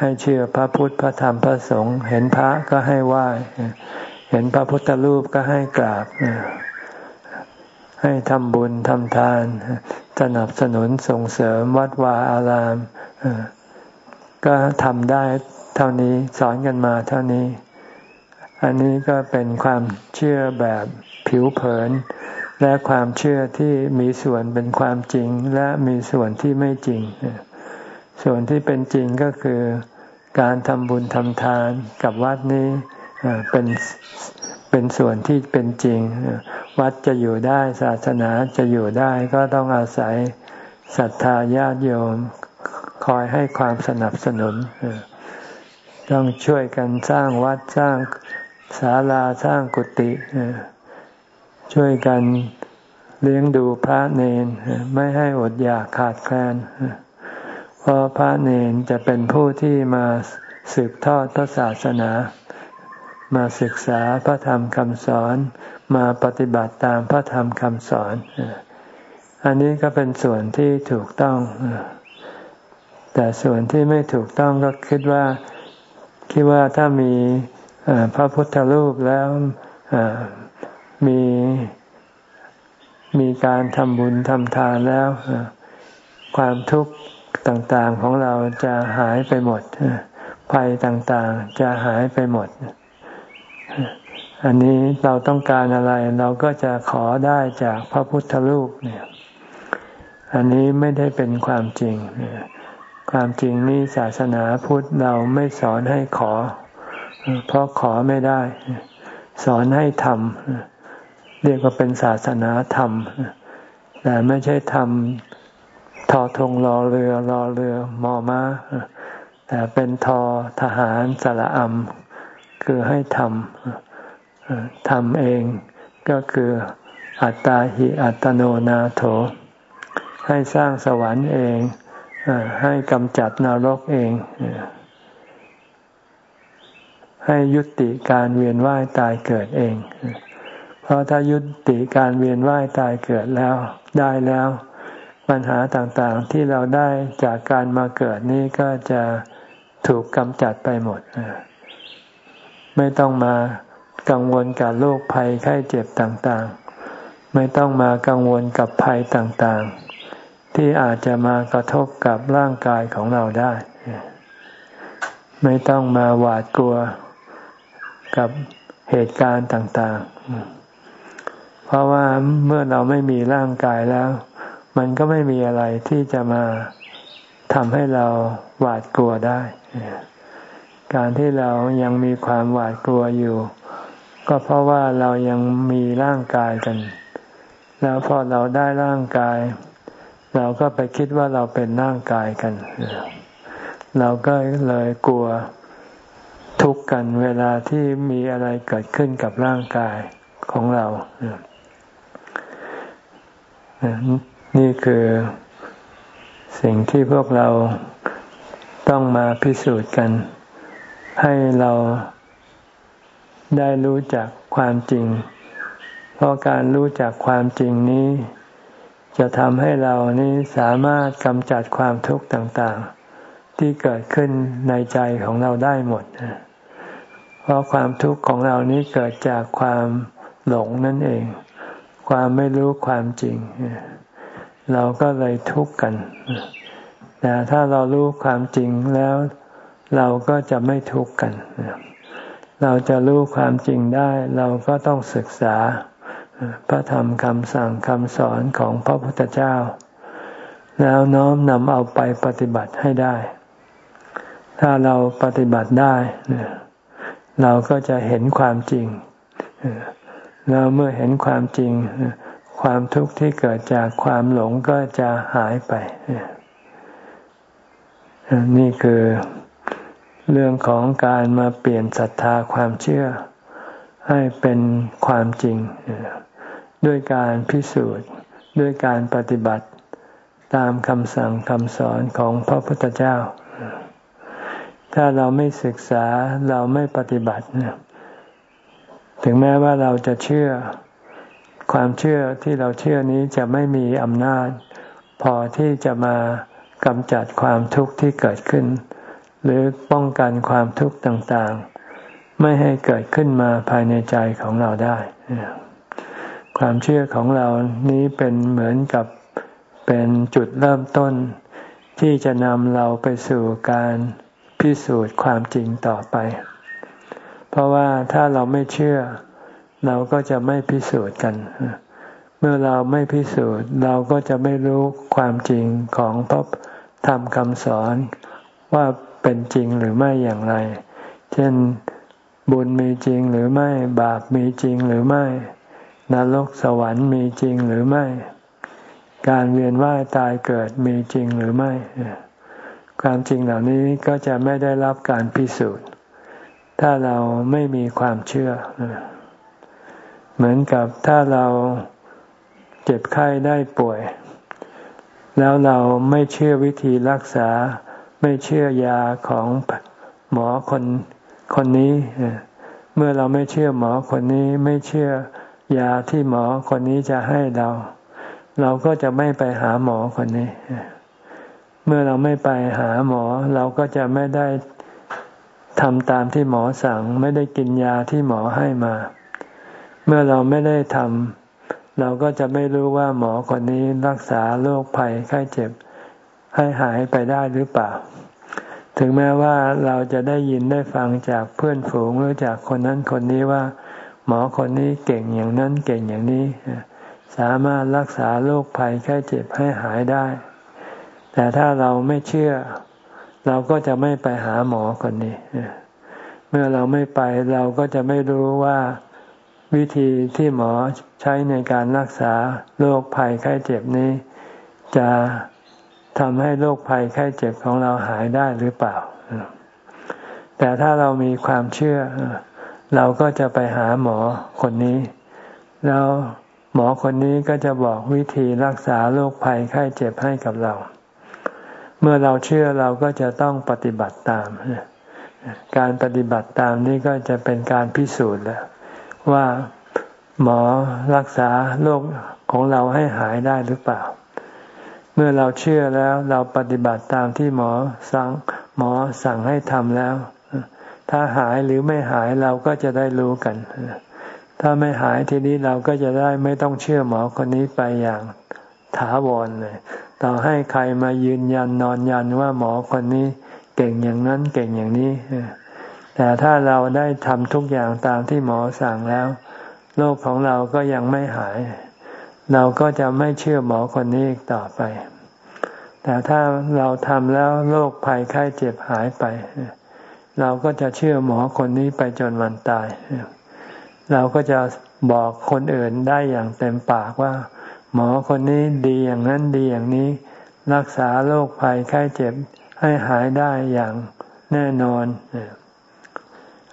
ให้เชื่อพระพุทธพระธรรมพระสงฆ์เห็นพระก็ให้ไหว้เห็นพระพุทธรูปก็ให้กราบ ให้ทำบุญทำทาน สนับสนุนส่งเสริมวัดวาอาราม ก็ทำได้เท่านี้สอนกันมาเท่านี้ อันนี้ก็เป็นความเชื่อแบบผิวเผิน และความเชื่อที่มีส่วนเป็นความจริง และมีส่วนที่ไม่จริง ส่วนที่เป็นจริงก็คือการทำบุญทำทานกับวัดนี้เป็นเป็นส่วนที่เป็นจริง วัดจะอยู่ได้ศาสนาจะอยู่ได้ก็ต้องอาศัยศรัทธาญาติโยมคอยให้ความสนับสนุน ต้องช่วยกันสร้างวัดสร้างศาลาสร้างกุฏิช่วยกันเลี้ยงดูพระเนนไม่ให้อดอยากขาดแคลนเพราะพระเนนจะเป็นผู้ที่มาสืบทอดพระศาสนา มาศึกษาพระธรรมคำสอน มาปฏิบัติตามพระธรรมคำสอน อันนี้ก็เป็นส่วนที่ถูกต้อง แต่ส่วนที่ไม่ถูกต้องก็คิดว่าคิดว่าถ้ามีพระพุทธรูปแล้วมีมีการทำบุญทำทานแล้ว ความทุกข์ต่างๆของเราจะหายไปหมดภัยต่างๆจะหายไปหมด อันนี้เราต้องการอะไรเราก็จะขอได้จากพระพุทธรูปเนี่ย อันนี้ไม่ได้เป็นความจริง ความจริงนี่ศาสนาพุทธเราไม่สอนให้ขอ เพราะขอไม่ได้ สอนให้ทำเรียกว่าเป็นศาสนาธรรม แต่ไม่ใช่ทำทอทงรอเรือรอเรือมอมาแต่เป็นทอทหารสระอัม คือให้ทำทำเองก็คืออัตตาหิอัตโนนาโถ ให้สร้างสวรรค์เองให้กำจัดนรกเอง ให้ยุติการเวียนว่ายตายเกิดเอง เพราะถ้ายุติการเวียนว่ายตายเกิดแล้วได้แล้ว ปัญหาต่างๆที่เราได้จากการมาเกิดนี้ก็จะถูกกำจัดไปหมด ไม่ต้องมากังวลกับโรคภัยไข้เจ็บต่างๆ ไม่ต้องมากังวลกับภัยต่างๆ ที่อาจจะมากระทบกับร่างกายของเราได้ ไม่ต้องมาหวาดกลัวกับเหตุการณ์ต่างๆ เพราะว่าเมื่อเราไม่มีร่างกายแล้ว มันก็ไม่มีอะไรที่จะมาทำให้เราหวาดกลัวได้ การที่เรายังมีความหวาดกลัวอยู่ ก็เพราะว่าเรายังมีร่างกายกัน แล้วพอเราได้ร่างกาย เราก็ไปคิดว่าเราเป็นร่างกายกัน เราก็เลยกลัวทุกข์กันเวลาที่มีอะไรเกิดขึ้นกับร่างกายของเรา นี่คือสิ่งที่พวกเราต้องมาพิสูจน์กัน ให้เราได้รู้จักความจริง เพราะการรู้จักความจริงนี้ จะทำให้เรานี้สามารถกำจัดความทุกข์ต่างๆ ที่เกิดขึ้นในใจของเราได้หมด เพราะความทุกข์ของเรานี้เกิดจากความหลงนั่นเอง ความไม่รู้ความจริง เราก็เลยทุกข์กัน แต่ถ้าเรารู้ความจริงแล้ว เราก็จะไม่ทุกข์กัน เราจะรู้ความจริงได้ เราก็ต้องศึกษา พระธรรมคำสั่งคำสอนของพระพุทธเจ้า แล้วน้อมนำเอาไปปฏิบัติให้ได้ ถ้าเราปฏิบัติได้ เราก็จะเห็นความจริง แล้วเมื่อเห็นความจริง ความทุกข์ที่เกิดจากความหลงก็จะหายไป นี่คือ เรื่องของการมาเปลี่ยนศรัทธาความเชื่อ ให้เป็นความจริง ด้วยการพิสูจน์ด้วยการปฏิบัติตามคำสั่งคำสอนของพระพุทธเจ้า ถ้าเราไม่ศึกษาเราไม่ปฏิบัติ ถึงแม้ว่าเราจะเชื่อ ความเชื่อที่เราเชื่อนี้จะไม่มีอำนาจ พอที่จะมากำจัดความทุกข์ที่เกิดขึ้น หรือป้องกันความทุกข์ต่างๆ ไม่ให้เกิดขึ้นมาภายในใจของเราได้ ความเชื่อของเรานี้เป็นเหมือนกับเป็นจุดเริ่มต้น ที่จะนำเราไปสู่การพิสูจน์ความจริงต่อไป เพราะว่าถ้าเราไม่เชื่อ เราก็จะไม่พิสูจน์กัน เมื่อเราไม่พิสูจน์ เราก็จะไม่รู้ความจริงของพระธรรมคำสอนว่า เป็นจริงหรือไม่อย่างไร เช่นบุญมีจริงหรือไม่ บาปมีจริงหรือไม่ นรกสวรรค์มีจริงหรือไม่ การเวียนว่ายตายเกิดมีจริงหรือไม่ ความจริงเหล่านี้ก็จะไม่ได้รับการพิสูจน์ ถ้าเราไม่มีความเชื่อ เหมือนกับถ้าเราเจ็บไข้ได้ป่วย แล้วเราไม่เชื่อวิธีรักษา ไม่เชื่อยาของหมอคนคนนี้ เมื่อเราไม่เชื่อหมอคนนี้ไม่เชื่อยาที่หมอคนนี้จะให้เรา เราก็จะไม่ไปหาหมอคนนี้ เมื่อเราไม่ไปหาหมอ เราก็จะไม่ได้ทำตามที่หมอสั่ง ไม่ได้กินยาที่หมอให้มา เมื่อเราไม่ได้ทำเราก็จะไม่รู้ว่าหมอคนนี้รักษาโรคภัยไข้เจ็บ ให้หายไปได้หรือเปล่า ถึงแม้ว่าเราจะได้ยินได้ฟังจากเพื่อนฝูงหรือจากคนนั้นคนนี้ว่า หมอคนนี้เก่งอย่างนั้นเก่งอย่างนี้ สามารถรักษาโรคภัยแค่เจ็บให้หายได้ แต่ถ้าเราไม่เชื่อ เราก็จะไม่ไปหาหมอคนนี้ เมื่อเราไม่ไปเราก็จะไม่รู้ว่าวิธีที่หมอใช้ในการรักษาโรคภัยไข้เจ็บนี้ จะ ทำให้โรคภัยไข้เจ็บของเราหายได้หรือเปล่า แต่ถ้าเรามีความเชื่อ เราก็จะไปหาหมอคนนี้ แล้วหมอคนนี้ก็จะบอกวิธีรักษาโรคภัยไข้เจ็บให้กับเรา เมื่อเราเชื่อเราก็จะต้องปฏิบัติตาม การปฏิบัติตามนี้ก็จะเป็นการพิสูจน์แล้วว่าหมอรักษาโรคของเราให้หายได้หรือเปล่า มื่อเราเชื่อแล้วเราปฏิบัติตามที่หมอสั่งหมอสั่งให้ทำแล้ว ถ้าหายหรือไม่หายเราก็จะได้รู้กัน ถ้าไม่หายทีนี้เราก็จะได้ไม่ต้องเชื่อหมอคนนี้ไปอย่างถาวรเลยต่อให้ใครมายืนยันนอนยันว่าหมอคนนี้เก่งอย่างนั้นเก่งอย่างนี้ แต่ถ้าเราได้ทำทุกอย่างตามที่หมอสั่งแล้ว โรคของเราก็ยังไม่หาย เราก็จะไม่เชื่อหมอคนนี้อีกต่อไป แต่ถ้าเราทำแล้วโรคภัยไข้เจ็บหายไป เราก็จะเชื่อหมอคนนี้ไปจนวันตาย เราก็จะบอกคนอื่นได้อย่างเต็มปากว่า หมอคนนี้ดีอย่างนั้นดีอย่างนี้ รักษาโรคภัยไข้เจ็บให้หายได้อย่างแน่นอน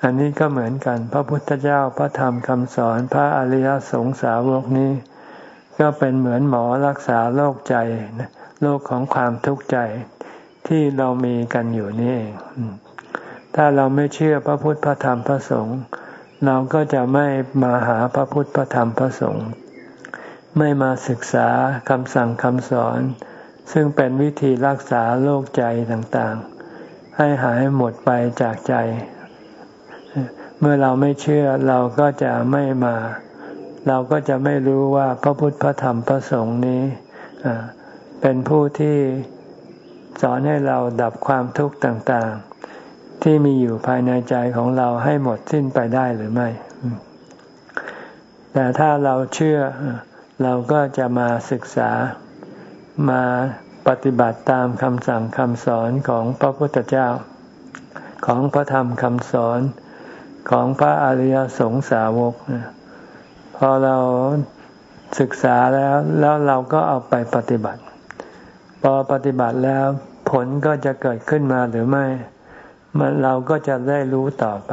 อันนี้ก็เหมือนกัน พระพุทธเจ้าพระธรรมคำสอนพระอริยสงสาวกนี้ ก็เป็นเหมือนหมอรักษาโรคใจ โรคของความทุกข์ใจที่เรามีกันอยู่นี่เองถ้าเราไม่เชื่อพระพุทธพระธรรมพระสงฆ์เราก็จะไม่มาหาพระพุทธพระธรรมพระสงฆ์ไม่มาศึกษาคำสั่งคำสอน ซึ่งเป็นวิธีรักษาโรคใจต่างๆ ให้หายหมดไปจากใจ เมื่อเราไม่เชื่อเราก็จะไม่มา เราก็จะไม่รู้ว่าพระพุทธพระธรรมพระสงฆ์นี้ เป็นผู้ที่สอนให้เราดับความทุกข์ต่างๆ ที่มีอยู่ภายในใจของเราให้หมดสิ้นไปได้หรือไม่ แต่ถ้าเราเชื่อเราก็จะมาศึกษามาปฏิบัติตามคำสั่งคำสอนของพระพุทธเจ้า ของพระธรรมคำสอนของพระอริยสงสาวก พอเราศึกษาแล้วแล้วเราก็เอาไปปฏิบัติ พอปฏิบัติแล้วผลก็จะเกิดขึ้นมาหรือไม่ มันเราก็จะได้รู้ต่อไป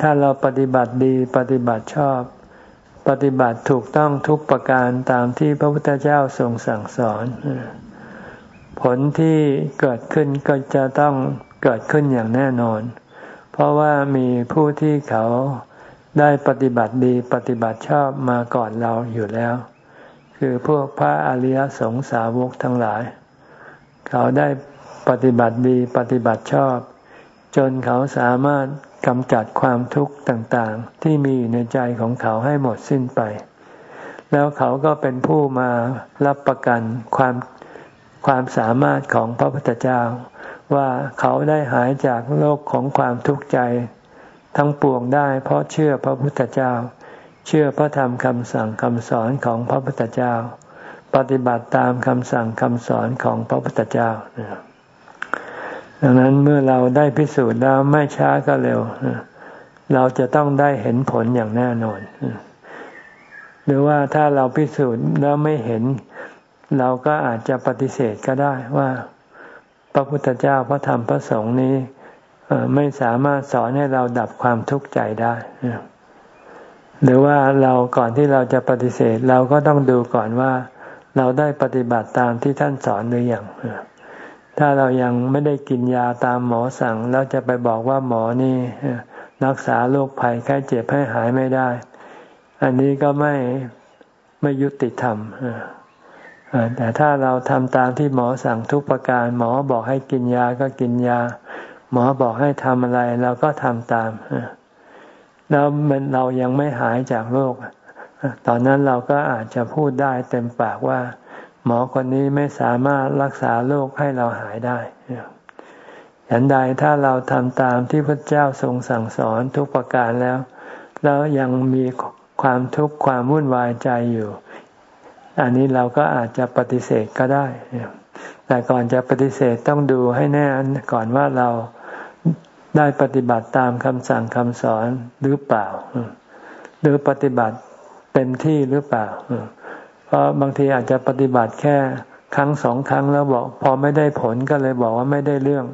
ถ้าเราปฏิบัติดีปฏิบัติชอบ ปฏิบัติถูกต้องทุกประการตามที่พระพุทธเจ้าทรงสั่งสอน ผลที่เกิดขึ้นก็จะต้องเกิดขึ้นอย่างแน่นอน เพราะว่ามีผู้ที่เขาได้ปฏิบัติดีปฏิบัติชอบมาก่อนเราอยู่แล้ว คือพวกพระอริยสงสาวกทั้งหลาย เขาได้ปฏิบัติดีปฏิบัติชอบ จนเขาสามารถกำจัดความทุกข์ต่างๆ ที่มีอยู่ในใจของเขาให้หมดสิ้นไป แล้วเขาก็เป็นผู้มารับประกันความความสามารถของพระพุทธเจ้า ว่าเขาได้หายจากโลกของความทุกข์ใจ ทั้งปวงได้เพราะเชื่อพระพุทธเจ้า เชื่อพระธรรมคำสั่งคำสอนของพระพุทธเจ้า ปฏิบัติตามคำสั่งคำสอนของพระพุทธเจ้าดังนั้นเมื่อเราได้พิสูจน์แล้วไม่ช้าก็เร็ว เราจะต้องได้เห็นผลอย่างแน่นอน หรือว่าถ้าเราพิสูจน์แล้วไม่เห็น เราก็อาจจะปฏิเสธก็ได้ว่า พระพุทธเจ้าพระธรรมพระสงฆ์นี้ไม่สามารถสอนให้เราดับความทุกข์ใจได้ หรือว่าเราก่อนที่เราจะปฏิเสธ เราก็ต้องดูก่อนว่า เราได้ปฏิบัติตามที่ท่านสอนหรือยังถ้าเรายังไม่ได้กินยาตามหมอสั่ง แล้วจะไปบอกว่าหมอนี่รักษาโรคภัยไข้เจ็บให้หายไม่ได้ อันนี้ก็ไม่ไม่ยุติธรรมแต่ถ้าเราทำตามที่หมอสั่งทุกประการ หมอบอกให้กินยาก็กินยา หมอบอกให้ทำอะไรเราก็ทำตาม แล้วมันเรายังไม่หายจากโรคตอนนั้นเราก็อาจจะพูดได้เต็มปากว่า หมอคนนี้ไม่สามารถรักษาโรคให้เราหายได้อย่างใดถ้าเราทำตามที่พระเจ้าทรงสั่งสอนทุกประการแล้ว แล้วยังมีความทุกข์ความวุ่นวายใจอยู่ อันนี้เราก็อาจจะปฏิเสธก็ได้ แต่ก่อนจะปฏิเสธต้องดูให้แน่ก่อนว่าเรา ได้ปฏิบัติตามคำสั่งคำสอนหรือเปล่า หรือปฏิบัติเต็มที่หรือเปล่า เพราะบางทีอาจจะปฏิบัติแค่ครั้งสองครั้งแล้วบอก พอไม่ได้ผลก็เลยบอกว่าไม่ได้เรื่อง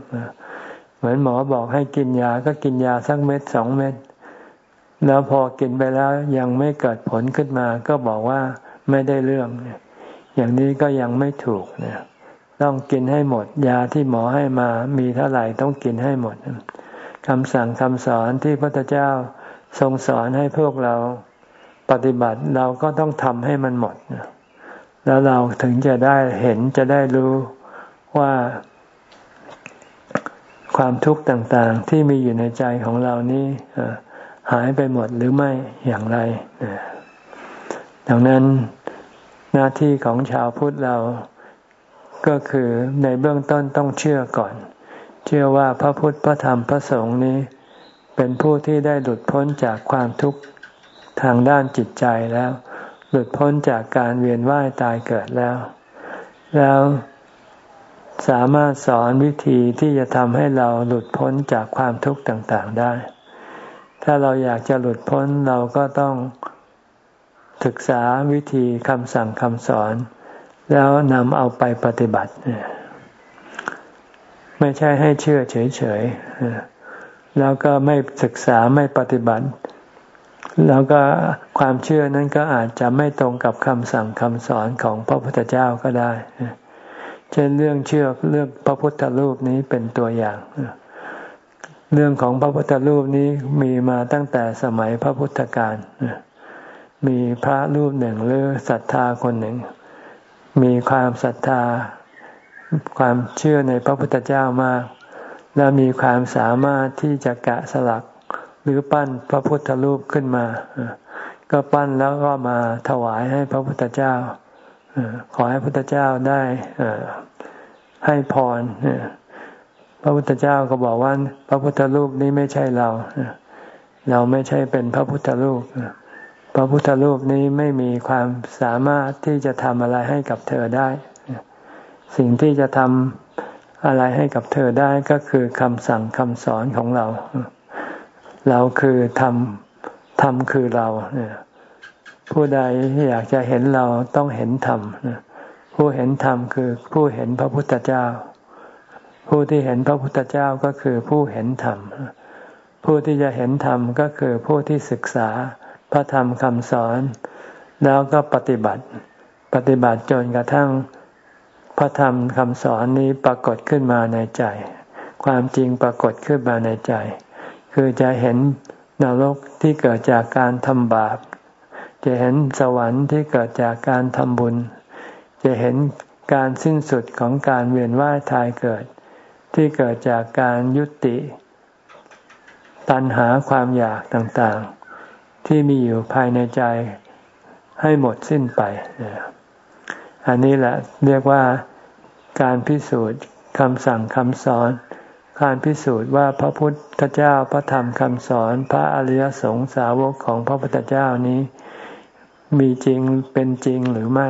เหมือนหมอบอกให้กินยาก็กินยาสักเม็ดสองเม็ดแล้วพอกินไปแล้วยังไม่เกิดผลขึ้นมา ก็บอกว่าไม่ได้เรื่อง อย่างนี้ก็ยังไม่ถูกเนี่ยต้องกินให้หมด ยาที่หมอให้มามีเท่าไหร่ต้องกินให้หมด คำสั่งคำสอนที่พระพุทธเจ้าทรงสอนให้พวกเราปฏิบัติเราก็ต้องทำให้มันหมด แล้วเราถึงจะได้เห็นจะได้รู้ว่าความทุกข์ต่างๆ ที่มีอยู่ในใจของเรานี้หายไปหมดหรือไม่อย่างไร ดังนั้นหน้าที่ของชาวพุทธเราก็คือในเบื้องต้นต้องเชื่อก่อน เชื่อว่าพระพุทธพระธรรมพระสงฆ์นี้ เป็นผู้ที่ได้หลุดพ้นจากความทุกข์ทางด้านจิตใจแล้ว หลุดพ้นจากการเวียนว่ายตายเกิดแล้ว แล้วสามารถสอนวิธีที่จะทำให้เราหลุดพ้นจากความทุกข์ต่างๆได้ ถ้าเราอยากจะหลุดพ้นเราก็ต้องศึกษาวิธีคำสั่งคำสอน แล้วนำเอาไปปฏิบัติ ไม่ใช่ให้เชื่อเฉยๆ แล้วก็ไม่ศึกษาไม่ปฏิบัติ แล้วก็ความเชื่อนั้นก็อาจจะไม่ตรงกับคำสั่งคำสอนของพระพุทธเจ้าก็ได้ เช่นเรื่องเชื่อเรื่องพระพุทธรูปนี้เป็นตัวอย่าง เรื่องของพระพุทธรูปนี้มีมาตั้งแต่สมัยพระพุทธการ มีพระรูปหนึ่งหรือศรัทธาคนหนึ่ง มีความศรัทธา ความเชื่อในพระพุทธเจ้ามาก และมีความสามารถที่จะแกะสลักหรือปั้นพระพุทธรูปขึ้นมา ก็ปั้นแล้วก็มาถวายให้พระพุทธเจ้าขอให้พระพุทธเจ้าได้ให้พรพระพุทธเจ้าก็บอกว่า พระพุทธรูปนี้ไม่ใช่เราเราไม่ใช่เป็นพระพุทธรูปพระพุทธรูปนี้ไม่มีความสามารถที่จะทำอะไรให้กับเธอได้ สิ่งที่จะทำอะไรให้กับเธอได้ก็คือคำสั่งคำสอนของเรา เราคือธรรมธรรมคือเรา ผู้ใดอยากจะเห็นเราต้องเห็นธรรมผู้เห็นธรรมคือผู้เห็นพระพุทธเจ้า ผู้ที่เห็นพระพุทธเจ้าก็คือผู้เห็นธรรมผู้ที่จะเห็นธรรมก็คือผู้ที่ศึกษาพระธรรมคำสอน แล้วก็ปฏิบัติ ปฏิบัติจนกระทั่ง พระธรรมคำสอนนี้ปรากฏขึ้นมาในใจ ความจริงปรากฏขึ้นมาในใจ คือจะเห็นนรกที่เกิดจากการทำบาป จะเห็นสวรรค์ที่เกิดจากการทำบุญ จะเห็นการสิ้นสุดของการเวียนว่ายตายเกิด ที่เกิดจากการยุติ ตัณหาความอยากต่างๆ ที่มีอยู่ภายในใจให้หมดสิ้นไป อันนี้แหละเรียกว่าการพิสูจน์คำสั่งคำสอน การพิสูจน์ว่าพระพุทธเจ้าพระธรรมคำสอน พระอริยสงสาวกของพระพุทธเจ้านี้ มีจริงเป็นจริงหรือไม่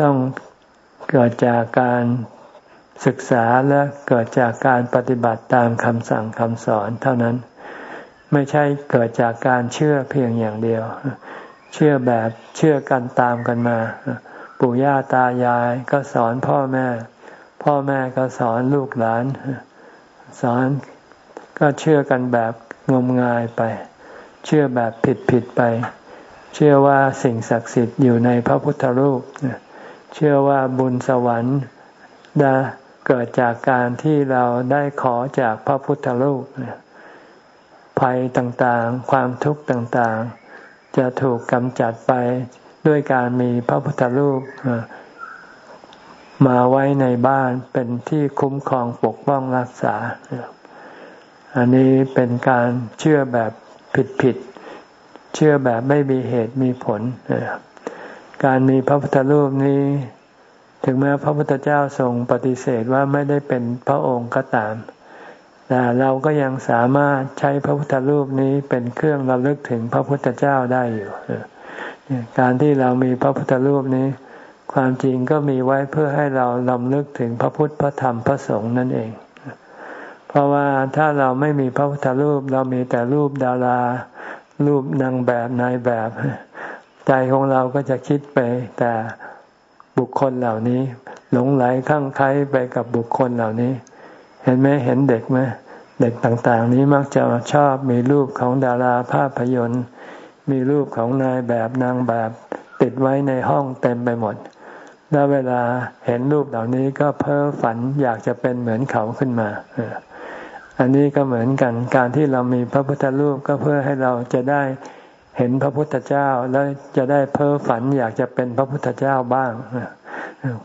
ต้องเกิดจากการศึกษาและเกิดจากการปฏิบัติตามคำสั่งคำสอนเท่านั้น ไม่ใช่เกิดจากการเชื่อเพียงอย่างเดียว เชื่อแบบเชื่อกันตามกันมา ปู่ย่าตายายก็สอนพ่อแม่ พ่อแม่ก็สอนลูกหลาน สอนก็เชื่อกันแบบงมงายไป เชื่อแบบผิดผิดไป เชื่อว่าสิ่งศักดิ์สิทธิ์อยู่ในพระพุทธรูป เชื่อว่าบุญสวรรค์ได้เกิดจากการที่เราได้ขอจากพระพุทธรูปภัยต่างๆ ความทุกข์ต่างๆ จะถูกกำจัดไป ด้วยการมีพระพุทธรูปมาไว้ในบ้านเป็นที่คุ้มครองปกป้องรักษา อันนี้เป็นการเชื่อแบบผิดผิดเชื่อแบบไม่มีเหตุมีผล การมีพระพุทธรูปนี้ ถึงแม้พระพุทธเจ้าทรงปฏิเสธว่าไม่ได้เป็นพระองค์ก็ตาม แต่เราก็ยังสามารถใช้พระพุทธรูปนี้เป็นเครื่องระลึกถึงพระพุทธเจ้าได้อยู่ การที่เรามีพระพุทธรูปนี้ ความจริงก็มีไว้เพื่อให้เราลำลึกถึงพระพุทธพระธรรมพระสงฆ์นั่นเอง เพราะว่าถ้าเราไม่มีพระพุทธรูป เรามีแต่รูปดารา รูปนางแบบนายแบบ ใจของเราก็จะคิดไปแต่บุคคลเหล่านี้ หลงไหลข้างใครไปกับบุคคลเหล่านี้ เห็นไหมเห็นเด็กไหมเด็กต่างๆ นี้มักจะชอบมีรูปของดาราภาพยนตร์ มีรูปของนายแบบนางแบบติดไว้ในห้องเต็มไปหมด แล้วเวลาเห็นรูปเหล่านี้ก็เพ้อฝันอยากจะเป็นเหมือนเขาขึ้นมา อันนี้ก็เหมือนกัน การที่เรามีพระพุทธรูปก็เพื่อให้เราจะได้เห็นพระพุทธเจ้าแล้วจะได้เพ้อฝันอยากจะเป็นพระพุทธเจ้าบ้าง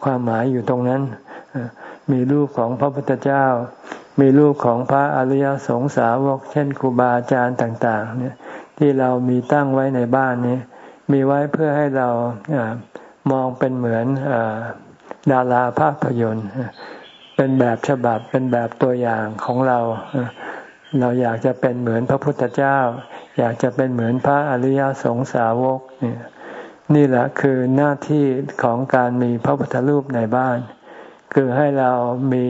ความหมายอยู่ตรงนั้น มีรูปของพระพุทธเจ้า มีรูปของพระอริยสงสาวก เช่นครูบาอาจารย์ต่าง ๆ เนี่ย ที่เรามีตั้งไว้ในบ้านนี้ มีไว้เพื่อให้เรามองเป็นเหมือนดาราภาพยนตร์ เป็นแบบฉบับเป็นแบบตัวอย่างของเรา เราอยากจะเป็นเหมือนพระพุทธเจ้า อยากจะเป็นเหมือนพระอริยสงสาวกนี่แหละคือหน้าที่ของการมีพระพุทธรูปในบ้าน คือให้เรามี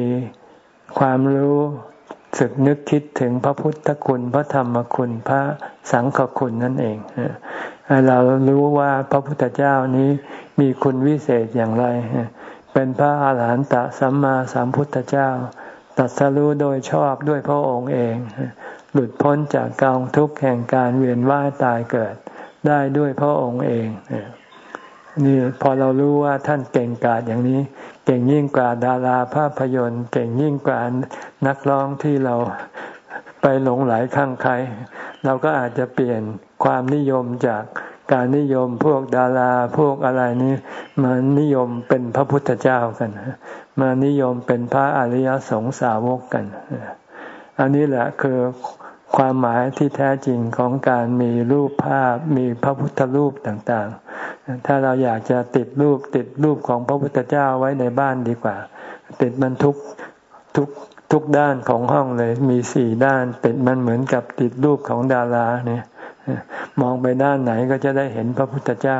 ความรู้ สึกนึกคิดถึงพระพุทธคุณ พระธรรมคุณ พระสังฆคุณนั่นเองให้เรารู้ว่าพระพุทธเจ้านี้มีคุณวิเศษอย่างไร เป็นพระอาหารหันตสัมมาสัมพุทธเจ้า ตัดสรู้โดยชอบด้วยพระองค์เอง หลุดพ้นจากกองทุกข์แห่งการเวียนว่ายตายเกิดได้ด้วยพระองค์เองนี่พอเรารู้ว่าท่านเก่งกาจอย่างนี้ เก่งยิ่งกว่าดาราภาพยนตร์ เก่งยิ่งกว่านักร้องที่เราไปหลงไหลข้างใคร เราก็อาจจะเปลี่ยนความนิยมจากการนิยมพวกดาราพวกอะไรนี้มานิยมเป็นพระพุทธเจ้ากัน มานิยมเป็นพระอริยสงสาวกกัน อันนี้แหละคือ ความหมายที่แท้จริงของการมีรูปภาพมีพระพุทธรูปต่างๆ ถ้าเราอยากจะติดรูปติดรูปของพระพุทธเจ้าไว้ในบ้านดีกว่า ติดมันทุกทุกทุกด้านของห้องเลยมีสี่ด้าน ติดมันเหมือนกับติดรูปของดาราเนี่ยมองไปด้านไหนก็จะได้เห็นพระพุทธเจ้า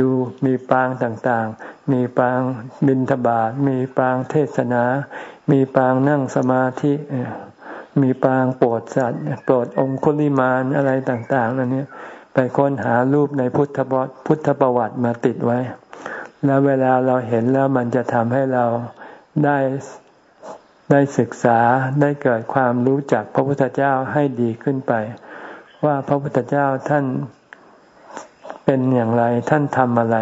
ดูมีปางต่างๆ มีปางบินทบาทมีปางเทศนา มีปางนั่งสมาธิ มีปางโปรดสัตว์โปรดองคุลิมานอะไรต่างๆนั่นนี้ไปค้นหารูปในพุทธบพุทธประวัติมาติดไว้ แล้วเวลาเราเห็นแล้วมันจะทำให้เราได้ได้ศึกษาได้เกิดความรู้จักพระพุทธเจ้าให้ดีขึ้นไป ว่าพระพุทธเจ้าท่านเป็นอย่างไรท่านทำอะไร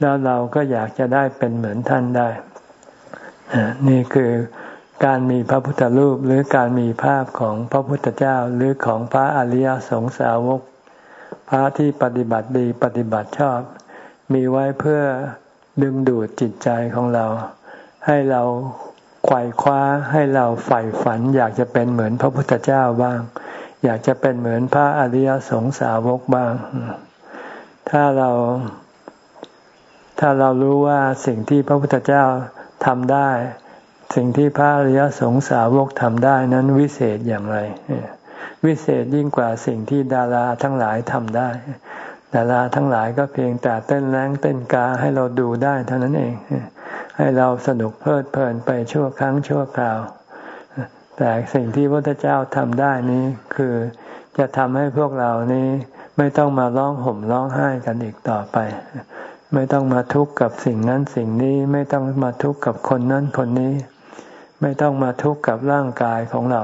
แล้วเราก็อยากจะได้เป็นเหมือนท่านได้นี่คือ การมีพระพุทธรูปหรือการมีภาพของพระพุทธเจ้าหรือของพระอริยสงสาวก พระที่ปฏิบัติดีปฏิบัติชอบ มีไว้เพื่อดึงดูดจิตใจของเรา ให้เราไขว่คว้าให้เราใฝ่ฝัน อยากจะเป็นเหมือนพระพุทธเจ้าบ้าง อยากจะเป็นเหมือนพระอริยสงสาวกบ้าง ถ้าเรา ถ้าเรารู้ว่าสิ่งที่พระพุทธเจ้าทำได้ สิ่งที่พระอริยสงสาวกทำได้นั้นวิเศษอย่างไร วิเศษยิ่งกว่าสิ่งที่ดาราทั้งหลายทำได้ ดาราทั้งหลายก็เพียงแต่เต้นแรงเต้นกาให้เราดูได้เท่านั้นเอง ให้เราสนุกเพลิดเพลินไปชั่วครั้งชั่วคราว แต่สิ่งที่พระพุทธเจ้าทำได้นี้คือจะทำให้พวกเรานี้ไม่ต้องมาร้องห่มร้องไห้กันอีกต่อไปไม่ต้องมาทุกข์กับสิ่งนั้นสิ่งนี้ไม่ต้องมาทุกข์กับคนนั้นคนนี้ ไม่ต้องมาทุกข์กับร่างกายของเรา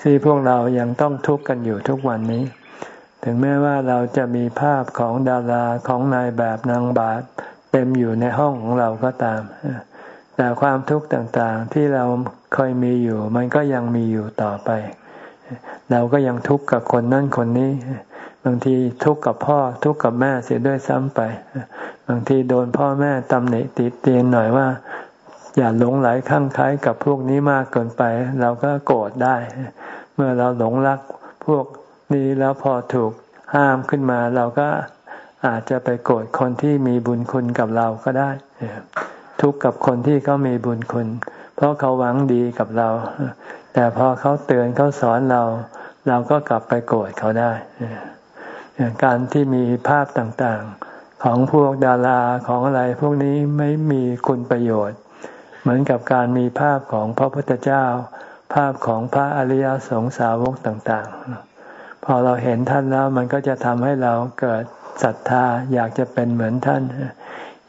ที่พวกเรายังต้องทุกข์กันอยู่ทุกวันนี้ ถึงแม้ว่าเราจะมีภาพของดาราของนายแบบนางบาทเต็มอยู่ในห้องของเราก็ตาม แต่ความทุกข์ต่างๆที่เราเคยมีอยู่ มันก็ยังมีอยู่ต่อไป เราก็ยังทุกข์กับคนนั่นคนนี้ บางทีทุกข์กับพ่อทุกข์กับแม่เสียด้วยซ้ำไป บางทีโดนพ่อแม่ตำหนิติเตียนหน่อยว่า อย่าหลงไหลข้างคล้ายกับพวกนี้มากเกินไป เราก็โกรธได้ เมื่อเราหลงรักพวกนี้แล้วพอถูกห้ามขึ้นมา เราก็อาจจะไปโกรธคนที่มีบุญคุณกับเราก็ได้ ทุกข์กับคนที่เขามีบุญคุณ เพราะเขาหวังดีกับเรา แต่พอเขาเตือนเขาสอนเรา เราก็กลับไปโกรธเขาได้ การที่มีภาพต่างๆ ของพวกดาราของอะไรพวกนี้ไม่มีคุณประโยชน์ เหมือนกับการมีภาพของพระพุทธเจ้า ภาพของพระอริยสงสาวกต่างๆ พอเราเห็นท่านแล้วมันก็จะทำให้เราเกิดศรัทธาอยากจะเป็นเหมือนท่าน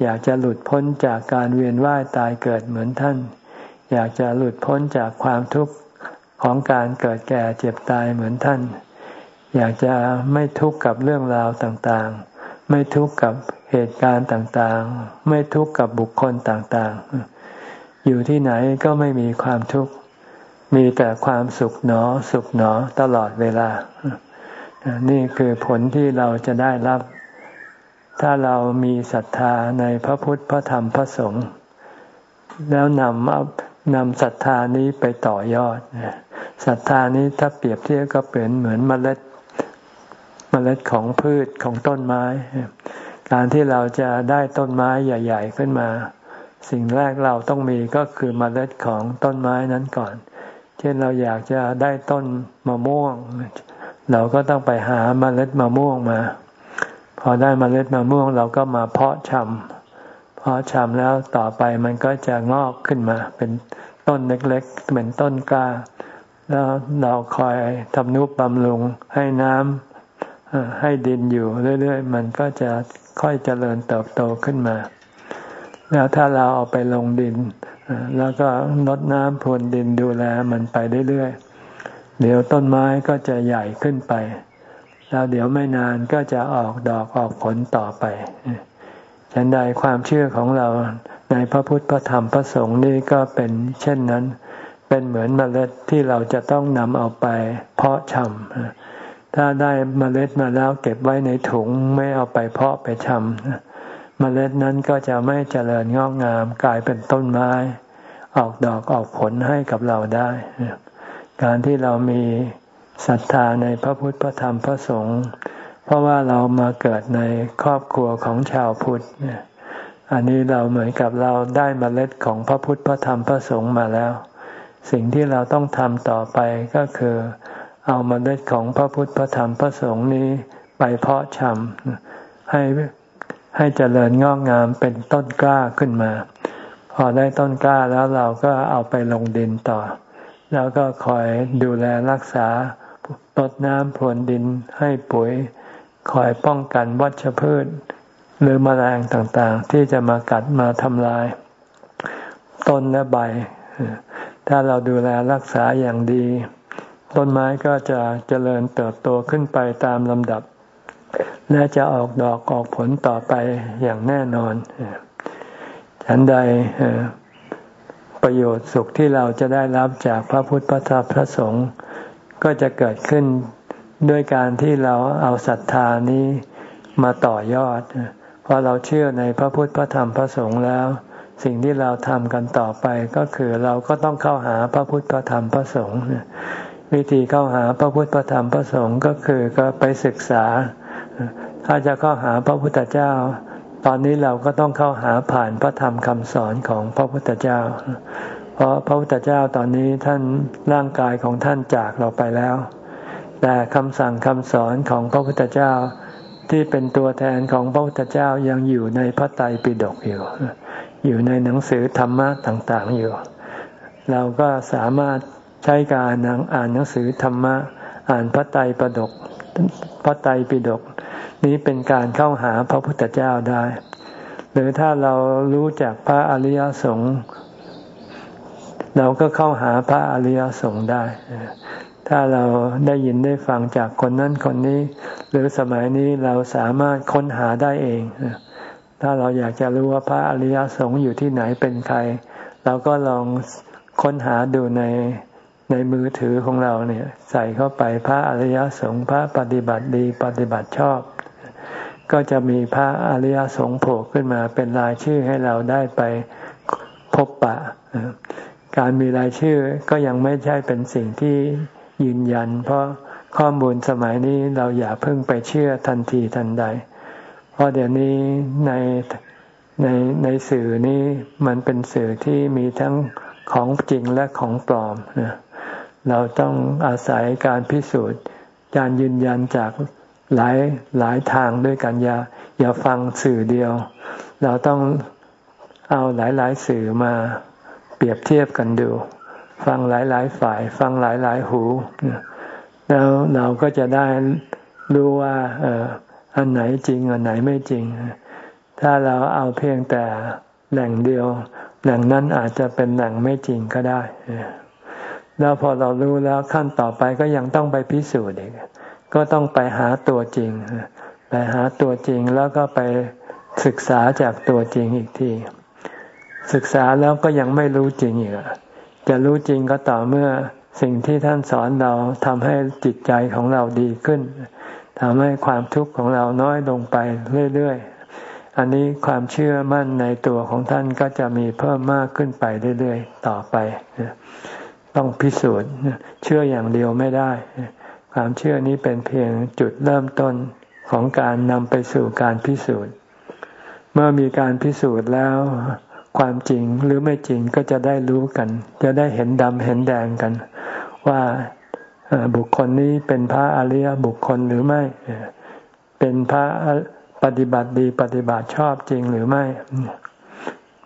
อยากจะหลุดพ้นจากการเวียนว่ายตายเกิดเหมือนท่าน อยากจะหลุดพ้นจากความทุกข์ของการเกิดแก่เจ็บตายเหมือนท่าน อยากจะไม่ทุกข์กับเรื่องราวต่างๆ ไม่ทุกข์กับเหตุการณ์ต่างๆ ไม่ทุกข์กับบุคคลต่างๆ อยู่ที่ไหนก็ไม่มีความทุกข์ มีแต่ความสุขหนอสุขหนอตลอดเวลา นี่คือผลที่เราจะได้รับ ถ้าเรามีศรัทธาในพระพุทธพระธรรมพระสงฆ์แล้วนำเอานำศรัทธานี้ไปต่อยอดศรัทธานี้ถ้าเปรียบเทียบก็เป็นเหมือนเมล็ดเมล็ดของพืชของต้นไม้ การที่เราจะได้ต้นไม้ใหญ่ ๆขึ้นมา สิ่งแรกเราต้องมีก็คือมเมล็ดของต้นไม้นั้นก่อน เช่นเราอยากจะได้ต้นมะม่วง เราก็ต้องไปหามาเมล็ดมะม่วงมา พอได้มเมล็ดมะม่วงเราก็มาเพาะชำเพาะชำแล้วต่อไปมันก็จะงอกขึ้นมา เป็นต้นเล็กๆเหมือนต้นกล้า แล้วเราคอยทำนุบำรุงให้น้ำให้ดินอยู่เรื่อย ๆ มันก็จะค่อยเจริญเติบโตขึ้นมา แล้วถ้าเราเอาไปลงดิน แล้วก็ลดน้ำพรวนดินดูแลมันไปเรื่อยๆเดี๋ยวต้นไม้ก็จะใหญ่ขึ้นไป แล้วเดี๋ยวไม่นานก็จะออกดอกออกผลต่อไปฉันใดความเชื่อของเราในพระพุทธพระธรรมพระสงฆ์นี่ก็เป็นเช่นนั้น เป็นเหมือนเมล็ดที่เราจะต้องนำเอาไป เพาะชำถ้าได้เมล็ดมาแล้วเก็บไว้ในถุงไม่เอาไปเพาะไปชำ เมล็ดนั้นก็จะไม่เจริญงอกงามกลายเป็นต้นไม้ ออกดอกออกผลให้กับเราได้ การที่เรามีศรัทธาในพระพุทธพระธรรมพระสงฆ์เพราะว่าเรามาเกิดในครอบครัวของชาวพุทธอันนี้เราเหมือนกับเราได้มเมล็ดของพระพุทธพระธรรมพระสงฆ์มาแล้ว สิ่งที่เราต้องทำต่อไปก็คือ เอามเมล็ดของพระพุทธพระธรรมพระสงฆ์นี้ไปเพาะชำให้ ให้เจริญงอกงามเป็นต้นกล้าขึ้นมา พอได้ต้นกล้าแล้วเราก็เอาไปลงดินต่อ แล้วก็คอยดูแลรักษาตดน้ำพรวนดินให้ปุ๋ย คอยป้องกันวัชพืช หรือมแมลงต่างๆ ที่จะมากัดมาทำลาย ต้นและใบ ถ้าเราดูแลรักษาอย่างดี ต้นไม้ก็จะเจริญเติบโตขึ้นไปตามลำดับ และจะออกดอกออกผลต่อไปอย่างแน่นอนฉันใดประโยชน์สุขที่เราจะได้รับจากพระพุทธพระธรรมพระสงฆ์ก็จะเกิดขึ้นด้วยการที่เราเอาศรัทธานี้มาต่อยอดพอเราเชื่อในพระพุทธพระธรรมพระสงฆ์แล้ว สิ่งที่เราทำกันต่อไปก็คือเราก็ต้องเข้าหาพระพุทธพระธรรมพระสงฆ์วิธีเข้าหาพระพุทธพระธรรมพระสงฆ์ก็คือก็ไปศึกษา ถ้าจะเข้าหาพระพุทธเจ้า ตอนนี้เราก็ต้องเข้าหาผ่านพระธรรมคำสอนของพระพุทธเจ้า เพราะพระพุทธเจ้าตอนนี้ท่านร่างกายของท่านจากเราไปแล้ว แต่คำสั่งคำสอนของพระพุทธเจ้าที่เป็นตัวแทนของพระพุทธเจ้ายังอยู่ในพระไตรปิฎกอยู่ อยู่ในหนังสือธรรมะต่างๆอยู่ เราก็สามารถใช้การอ่านหนังสือธรรมะ อ่านพระไตรปิฎก พระไตรปิฎกนี้เป็นการเข้าหาพระพุทธเจ้าได้ หรือถ้าเรารู้จักพระอริยสงฆ์เราก็เข้าหาพระอริยสงฆ์ได้ ถ้าเราได้ยินได้ฟังจากคนนั้นคนนี้ หรือสมัยนี้เราสามารถค้นหาได้เอง ถ้าเราอยากจะรู้ว่าพระอริยสงฆ์อยู่ที่ไหนเป็นใคร เราก็ลองค้นหาดูใน ในมือถือของเราเนี่ย ใส่เข้าไปพระอริยสงฆ์พระปฏิบัติดีปฏิบัติชอบ ก็จะมีพระอริยสงฆ์โผล่ขึ้นมาเป็นรายชื่อให้เราได้ไปพบปะ การมีรายชื่อก็ยังไม่ใช่เป็นสิ่งที่ยืนยัน เพราะข้อมูลสมัยนี้เราอย่าเพิ่งไปเชื่อทันทีทันใด เพราะเดี๋ยวนี้ในในในสื่อนี้มันเป็นสื่อที่มีทั้งของจริงและของปลอมนะ เราต้องอาศัยการพิสูจน์ การยืนยันจากหลายหลายทางด้วยกันอย่าอย่าฟังสื่อเดียว เราต้องเอาหลายหลายสื่อมาเปรียบเทียบกันดู ฟังหลายหลายฝ่าย ฟังหลายหลายหู แล้วเราก็จะได้รู้ว่าเอออันไหนจริงอันไหนไม่จริง ถ้าเราเอาเพียงแต่แหล่งเดียว แหล่งนั้นอาจจะเป็นแหล่งไม่จริงก็ได้ แล้วพอเรารู้แล้วขั้นต่อไปก็ยังต้องไปพิสูจน์อีกก็ต้องไปหาตัวจริง ไปหาตัวจริงแล้วก็ไปศึกษาจากตัวจริงอีกทีศึกษาแล้วก็ยังไม่รู้จริงอีกจะรู้จริงก็ต่อเมื่อสิ่งที่ท่านสอนเราทำให้จิตใจของเราดีขึ้นทำให้ความทุกข์ของเราน้อยลงไปเรื่อยๆ อันนี้ความเชื่อมั่นในตัวของท่านก็จะมีเพิ่มมากขึ้นไปเรื่อยๆ ต่อไป ต้องพิสูจน์เชื่ออย่างเดียวไม่ได้ ความเชื่อนี้เป็นเพียงจุดเริ่มต้นของการนำไปสู่การพิสูจน์ เมื่อมีการพิสูจน์แล้ว ความจริงหรือไม่จริงก็จะได้รู้กัน จะได้เห็นดำเห็นแดงกัน ว่าบุคคลนี้เป็นพระอริยบุคคลหรือไม่ เป็นพระปฏิบัติดีปฏิบัติชอบจริงหรือไม่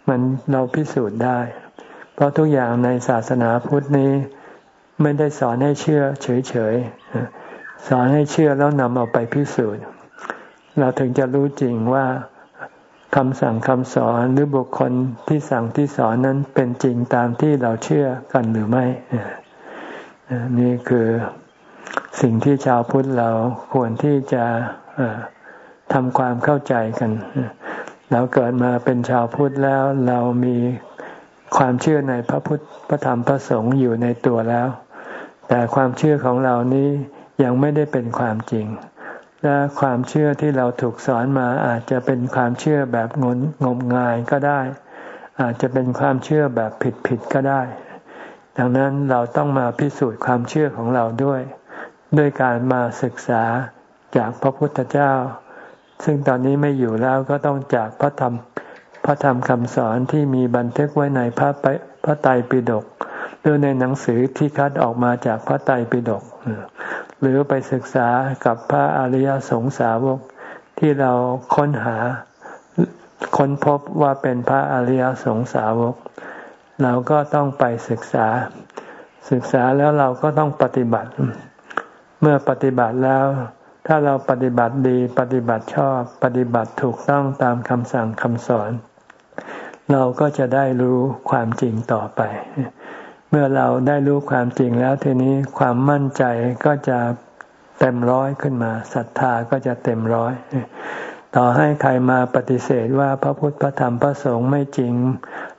มันเราพิสูจน์ได้ เพราะทุกอย่างในศาสนาพุทธนี้ ไม่ได้สอนให้เชื่อเฉยๆ สอนให้เชื่อแล้วนำเอาไปพิสูจน์ เราถึงจะรู้จริงว่าคำสั่งคำสอนหรือบุคคลที่สั่งที่สอนนั้นเป็นจริงตามที่เราเชื่อกันหรือไม่ นี่คือสิ่งที่ชาวพุทธเราควรที่จะทำความเข้าใจกัน เราเกิดมาเป็นชาวพุทธแล้วเรามี ความเชื่อในพระพุทธพระธรรมพระสงฆ์อยู่ในตัวแล้ว แต่ความเชื่อของเรานี้ยังไม่ได้เป็นความจริง และความเชื่อที่เราถูกสอนมาอาจจะเป็นความเชื่อแบบงนงมงายก็ได้ อาจจะเป็นความเชื่อแบบผิดผิดก็ได้ ดังนั้นเราต้องมาพิสูจน์ความเชื่อของเราด้วย ด้วยการมาศึกษาจากพระพุทธเจ้า ซึ่งตอนนี้ไม่อยู่แล้วก็ต้องจากพระธรรม พระธรรมคำสอนที่มีบันทึกไว้ในพระพระไตรปิฎกหรือในหนังสือที่คัดออกมาจากพระไตรปิฎกหรือไปศึกษากับพระอริยสงสาวกที่เราค้นหาค้นพบว่าเป็นพระอริยสงสาวก เราก็ต้องไปศึกษา ศึกษาแล้วเราก็ต้องปฏิบัติ เมื่อปฏิบัติแล้ว ถ้าเราปฏิบัติดีปฏิบัติชอบ ปฏิบัติถูกต้องตามคำสั่งคำสอน เราก็จะได้รู้ความจริงต่อไป เมื่อเราได้รู้ความจริงแล้วทีนี้ความมั่นใจก็จะเต็มร้อยขึ้นมาศรัทธาก็จะเต็มร้อย ต่อให้ใครมาปฏิเสธว่าพระพุทธพระธรรมพระสงฆ์ไม่จริง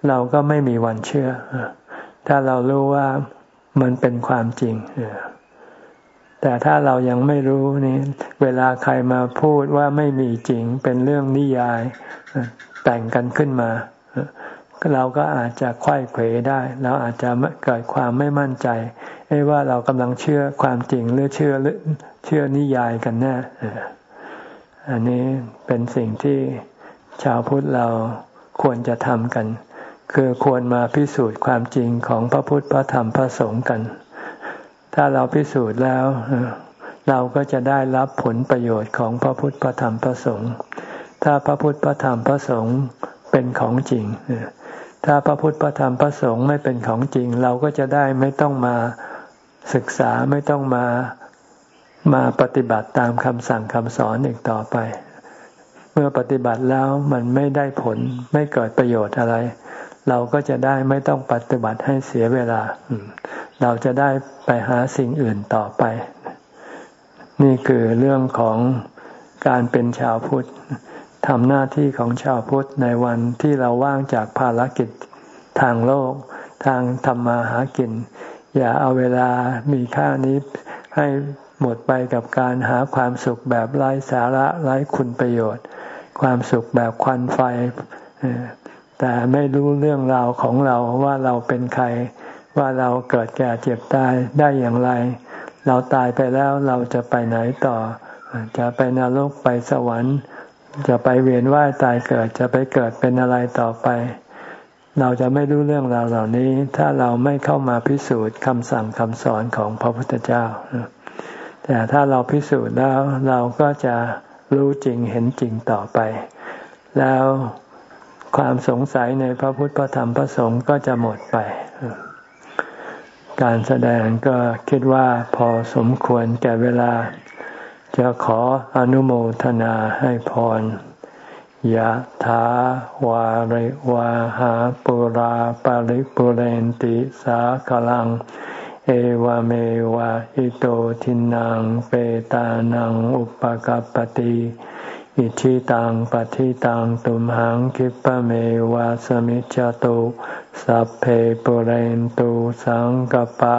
เราก็ไม่มีวันเชื่อ ถ้าเรารู้ว่ามันเป็นความจริงแต่ถ้าเรายังไม่รู้นี่ เวลาใครมาพูดว่าไม่มีจริงเป็นเรื่องนิยาย แต่งกันขึ้นมา เราก็อาจจะควยเขวได้ เราอาจจะเกิดความไม่มั่นใจว่าเรากำลังเชื่อความจริงหรือเชื่อเชื่อนิยายกันแน่อันนี้เป็นสิ่งที่ชาวพุทธเราควรจะทำกัน คือควรมาพิสูจน์ความจริงของพระพุทธพระธรรมพระสงฆ์กัน ถ้าเราพิสูจน์แล้ว เราก็จะได้รับผลประโยชน์ของพระพุทธพระธรรมพระสงฆ์ ถ้าพระพุทธพระธรรมพระสงฆ์เป็นของจริง ถ้าพระพุทธพระธรรมพระสงฆ์ไม่เป็นของจริง เราก็จะได้ไม่ต้องมาศึกษาไม่ต้องมามาปฏิบัติตามคำสั่งคำสอนอีกต่อไป เมื่อปฏิบัติแล้วมันไม่ได้ผลไม่เกิดประโยชน์อะไร เราก็จะได้ไม่ต้องปฏิบัติให้เสียเวลา เราจะได้ไปหาสิ่งอื่นต่อไป นี่คือเรื่องของการเป็นชาวพุทธ ทำหน้าที่ของชาวพุทธในวันที่เราว่างจากภารกิจทางโลก ทางธรรมาหากิน อย่าเอาเวลามีค่านี้ให้หมดไปกับการหาความสุขแบบไร้สาระไร้คุณประโยชน์ ความสุขแบบควันไฟ แต่ไม่รู้เรื่องราวของเราว่าเราเป็นใคร ว่าเราเกิดแก่เจ็บตายได้อย่างไร เราตายไปแล้วเราจะไปไหนต่อ จะไปนรกไปสวรรค์ จะไปเวียนว่ายตายเกิดจะไปเกิดเป็นอะไรต่อไป เราจะไม่รู้เรื่องราวเหล่านี้ ถ้าเราไม่เข้ามาพิสูจน์คำสั่งคำสอนของพระพุทธเจ้า แต่ถ้าเราพิสูจน์แล้วเราก็จะรู้จริงเห็นจริงต่อไป แล้วความสงสัยในพระพุทธพระธรรมพระสงฆ์ก็จะหมดไป การแสดงก็คิดว่าพอสมควรแก่เวลา จะขออนุโมทนาให้พรยะถาวาริวาหาปุราปาริปุเรนติสาคลัง เอวเมวะอิโตทินังเปตานังอุปกัปติอิชิตังปฏิตังตุมหังคิปะเมวะสมิจจตุสัพเพปุเรนตุสังกปา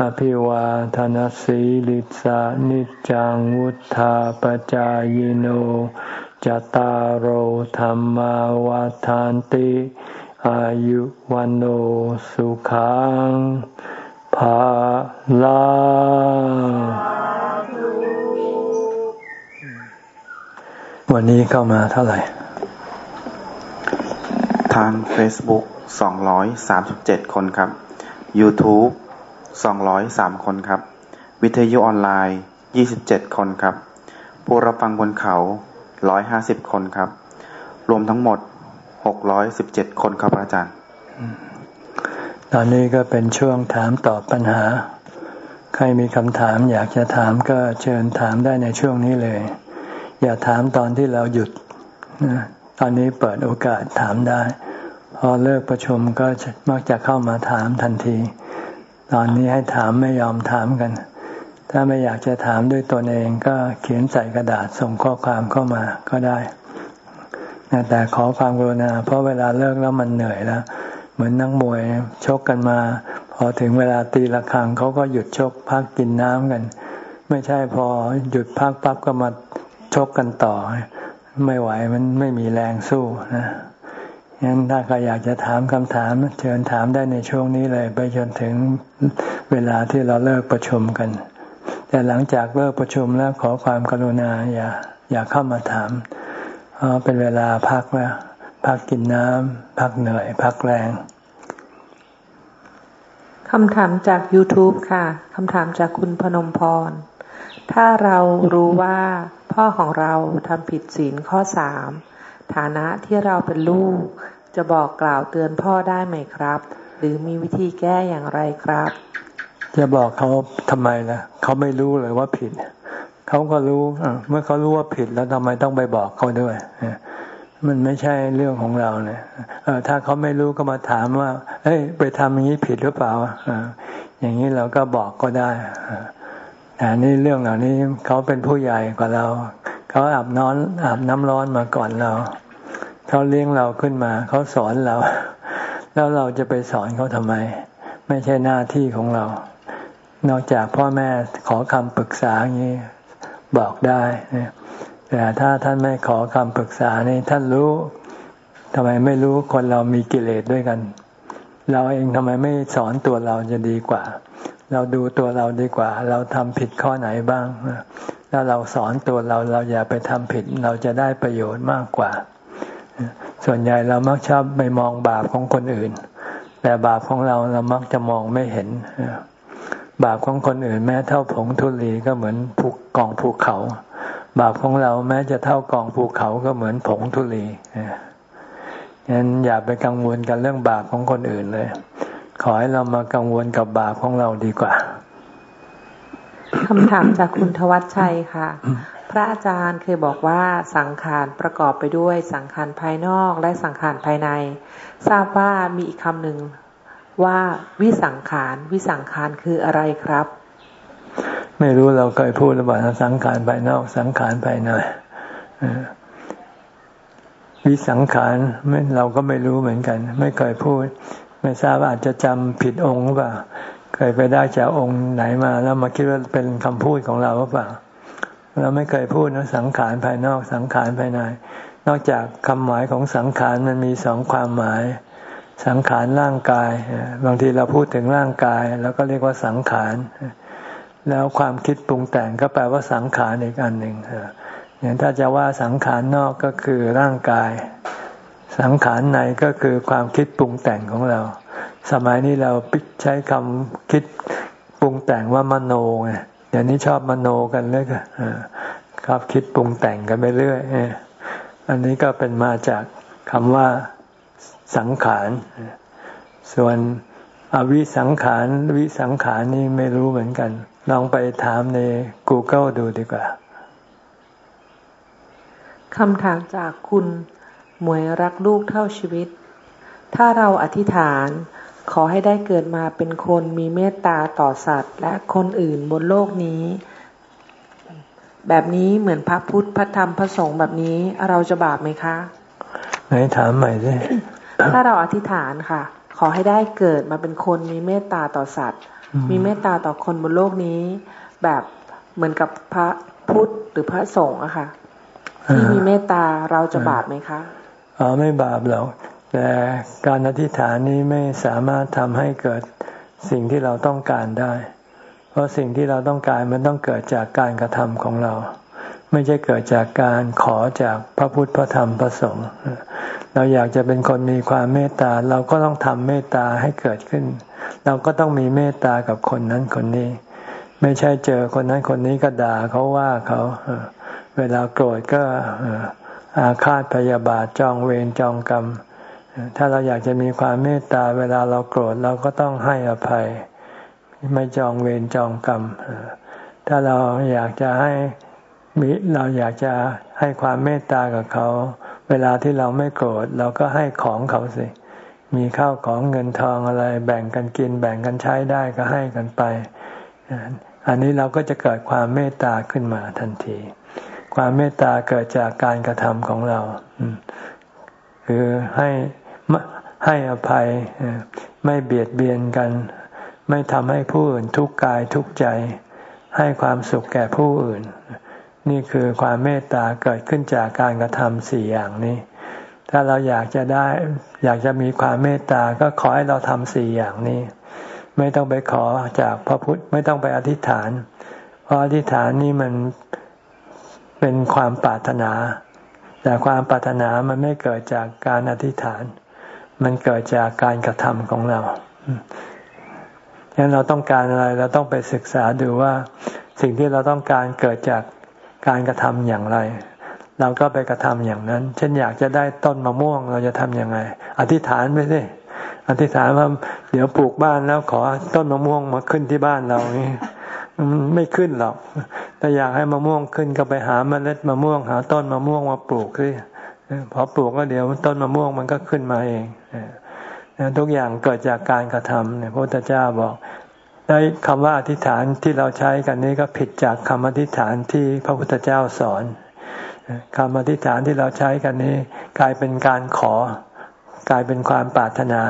อภิวาทนสีลิสานิจังวุธาปจายโนจตารโหธรรมวาทานติ อายุวันโอสุขังภาลาวันนี้เข้ามาเท่าไหร่ ทาง Facebook 237 คนครับ YouTube สองร้อยสามคนครับ วิทยุออนไลน์ยี่สิบเจ็ดคนครับ ผู้รับฟังบนเขาร้อยห้าสิบคนครับ รวมทั้งหมดหกร้อยสิบเจ็ดคนครับอาจารย์ ตอนนี้ก็เป็นช่วงถามตอบปัญหา ใครมีคำถามอยากจะถามก็เชิญถามได้ในช่วงนี้เลย อย่าถามตอนที่เราหยุด ตอนนี้เปิดโอกาสถามได้ พอเลิกประชุมก็มักจะเข้ามาถามทันที ตอนนี้ให้ถามไม่ยอมถามกัน ถ้าไม่อยากจะถามด้วยตนเองก็เขียนใส่กระดาษส่งข้อความเข้ามาก็ได้ แต่ขอความกรุณา เพราะเวลาเลิกแล้วมันเหนื่อยแล้ว เหมือนนักมวยชกกันมา พอถึงเวลาตีละครังเขาก็หยุดชกพักกินน้ำกัน ไม่ใช่พอหยุดพักปั๊บก็มาชกกันต่อ ไม่ไหวมันไม่มีแรงสู้นะ งั้นถ้าใครอยากจะถามคำถาม เชิญถามได้ในช่วงนี้เลย ไปจนถึงเวลาที่เราเลิกประชุมกัน แต่หลังจากเลิกประชุมแล้วขอความกรุณาอย่าอย่าเข้ามาถามเพราะเป็นเวลาพักแล้วพักกินน้ำพักเหนื่อย พักแรงคำถามจาก YouTube ค่ะคำถามจากคุณพนมพร ถ้าเรารู้ว่าพ่อของเราทำผิดศีลข้อสาม ฐานะที่เราเป็นลูก จะบอกกล่าวเตือนพ่อได้ไหมครับ หรือมีวิธีแก้อย่างไรครับ จะบอกเขาทำไมล่ะเขาไม่รู้เลยว่าผิดเขาก็รู้เมื่อเขารู้ว่าผิดแล้วทำไมต้องไปบอกเขาด้วยมันไม่ใช่เรื่องของเราเนี่ยถ้าเขาไม่รู้ก็มาถามว่าเฮ้ย ไปทำอย่างนี้ผิดหรือเปล่าอย่างนี้เราก็บอกก็ได้แต่นี่เรื่องเหล่านี้เขาเป็นผู้ใหญ่กว่าเรา เขาอาบนอนอาบน้ำร้อนมาก่อนเรา เขาเลี้ยงเราขึ้นมา เขาสอนเรา แล้วเราจะไปสอนเขาทำไม ไม่ใช่หน้าที่ของเรา นอกจากพ่อแม่ขอคำปรึกษาอย่างนี้บอกได้แต่ถ้าท่านไม่ขอคำปรึกษานี่ท่านรู้ทำไมไม่รู้คนเรามีกิเลสด้วยกัน เราเองทำไมไม่สอนตัวเราจะดีกว่า เราดูตัวเราดีกว่า เราทำผิดข้อไหนบ้าง แล้วเราสอนตัวเราเราอย่าไปทำผิด เราจะได้ประโยชน์มากกว่า ส่วนใหญ่เรามักชอบไปมองบาปของคนอื่น แต่บาปของเราเรามักจะมองไม่เห็น บาปของคนอื่น แม้เท่าผงทุลีก็เหมือนภูกองภูเขา บาปของเราแม้จะเท่ากองภูเขาก็เหมือนผงทุลีงั้นอย่าไปกังวลกันเรื่องบาปของคนอื่นเลย ขอให้เรามากังวลกับบาปของเราดีกว่า คำถามจากคุณทวัชชัยค่ะ พระอาจารย์เคยบอกว่าสังขารประกอบไปด้วยสังขารภายนอกและสังขารภายใน ทราบว่ามีอีกคำหนึ่งว่าวิสังขารวิสังขารคืออะไรครับ ไม่รู้เราเคยพูดหรือเปล่าสังขารภายนอก สังขารภายในวิสังขารเราก็ไม่รู้เหมือนกัน ไม่เคยพูด ไม่ทราบอาจจะจำผิดองค์หรือเปล่า เคยไปได้จากองค์ไหนมา แล้วมาคิดว่าเป็นคำพูดของเราหรือเปล่า เราไม่เคยพูดนะสังขารภายนอกสังขารภายใน นอกจากคำหมายของสังขารมันมีสองความหมาย สังขารร่างกาย บางทีเราพูดถึงร่างกายแล้วก็เรียกว่าสังขาร แล้วความคิดปรุงแต่งก็แปลว่าสังขารอีกอันหนึ่งอย่างถ้าจะว่าสังขารนอกก็คือร่างกาย สังขารในก็คือความคิดปรุงแต่งของเรา สมัยนี้เราใช้คำคิดปรุงแต่งว่ามโนไงเดี๋ยวนี้ชอบมโนกันเลยก็ครับคิดปรุงแต่งกันไปเรื่อยอันนี้ก็เป็นมาจากคำว่าสังขาร ส่วนอวิสังขารวิสังขารนี่ไม่รู้เหมือนกัน ลองไปถามใน Google ดูดีกว่าคำถามจากคุณ หมวยรักลูกเท่าชีวิต ถ้าเราอธิษฐาน ขอให้ได้เกิดมาเป็นคนมีเมตตาต่อสัตว์ และคนอื่นบนโลกนี้ แบบนี้เหมือนพระพุทธพระธรรมพระสงฆ์แบบนี้เราจะบาปไหมคะไหนถามใหม่สิถ้าเราอธิษฐานค่ะ ขอให้ได้เกิดมาเป็นคนมีเมตตาต่อสัตว์ มีเมตตาต่อคนบนโลกนี้ แบบเหมือนกับพระพุทธหรือพระสงฆ์อะค่ะที่มีเมตตาเราจะบาปไหมคะอ๋อไม่บาปหรอก แต่การอธิษฐานนี้ไม่สามารถทำให้เกิดสิ่งที่เราต้องการได้ เพราะสิ่งที่เราต้องการมันต้องเกิดจากการกระทำของเรา ไม่ใช่เกิดจากการขอจากพระพุทธพระธรรมพระสงฆ์เราอยากจะเป็นคนมีความเมตตาเราก็ต้องทำเมตตาให้เกิดขึ้น เราก็ต้องมีเมตตากับคนนั้นคนนี้ ไม่ใช่เจอคนนั้นคนนี้ก็ด่าเขาว่าเขาเวลาโกรธก็อาฆาตพยาบาทจองเวรจองกรรม ถ้าเราอยากจะมีความเมตตาเวลาเราโกรธเราก็ต้องให้อภัย ไม่จองเวรจองกรรม ถ้าเราอยากจะให้มีเราอยากจะให้ความเมตตากับเขา เวลาที่เราไม่โกรธเราก็ให้ของเขาสิ มีข้าวของเงินทองอะไร แบ่งกันกิน แบ่งกันใช้ได้ก็ให้กันไป อันนี้เราก็จะเกิดความเมตตาขึ้นมาทันที ความเมตตาเกิดจากการกระทำของเรา คือให้ ให้อภัย ไม่เบียดเบียนกัน ไม่ทำให้ผู้อื่นทุกข์กายทุกข์ใจ ให้ความสุขแก่ผู้อื่น นี่คือความเมตตาเกิดขึ้นจากการกระทำสี่อย่างนี้ ถ้าเราอยากจะได้ อยากจะมีความเมตตาก็ขอให้เราทำสี่อย่างนี้ ไม่ต้องไปขอจากพระพุทธไม่ต้องไปอธิษฐาน เพราะอธิษฐานนี่มันเป็นความปรารถนา แต่ความปรารถนามันไม่เกิดจากการอธิษฐาน มันเกิดจากการกระทำของเราฉะนั้นเราต้องการอะไรเราต้องไปศึกษาดูว่า สิ่งที่เราต้องการเกิดจากการกระทำอย่างไร เราก็ไปกระทำอย่างนั้น เช่นอยากจะได้ต้นมะม่วงเราจะทำยังไง อธิษฐานไปสิอธิษฐานว่าเดี๋ยวปลูกบ้านแล้วขอต้นมะม่วงมาขึ้นที่บ้านเรานี่มันไม่ขึ้นหรอกแต่อยากให้มะม่วงขึ้นก็ไปหาเมล็ดมะม่วง หาต้นมะม่วงมาปลูกสิพอปลูกก็เดี๋ยวต้นมะม่วงมันก็ขึ้นมาเอง ทุกอย่างเกิดจากการกระทำเนี่ยพระพุทธเจ้าบอกได้คำว่าอธิษฐานที่เราใช้กันนี้ก็ผิดจากคำอธิษฐานที่พระพุทธเจ้าสอนคำอธิษฐานที่เราใช้กันนี้ กลายเป็นการขอ กลายเป็นความปรารถนา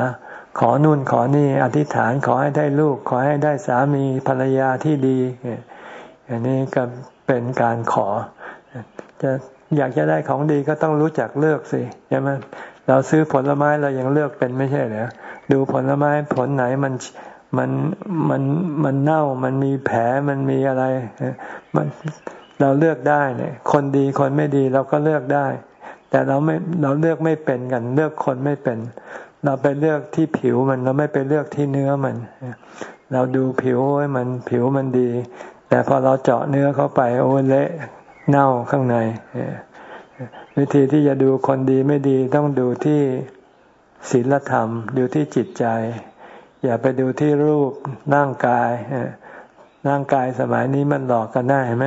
ขอนู่นขอนี่อธิษฐานขอให้ได้ลูก ขอให้ได้สามีภรรยาที่ดีอันนี้ก็เป็นการขอ จะอยากจะได้ของดีก็ต้องรู้จักเลือกสิใช่ไหม เราซื้อผลไม้เรายังเลือกเป็นไม่ใช่เหรอดูผลไม้ผลไหนมันมันมันมันเน่ามันมีแผลมันมีอะไรมันเราเลือกได้เนี่ย คนดีคนไม่ดีเราก็เลือกได้ แต่เราไม่เราเลือกไม่เป็นกัน เลือกคนไม่เป็น เราไปเลือกที่ผิวมันเราไม่ไปเลือกที่เนื้อมัน เราดูผิวไว้มันผิวมันดี แต่พอเราเจาะเนื้อเข้าไปโอ้เละเน่าข้างใน วิธีที่จะดูคนดีไม่ดีต้องดูที่ศีลธรรม ดูที่จิตใจ อย่าไปดูที่รูปร่างกายร่างกายสมัยนี้มันหลอกกันได้ไหม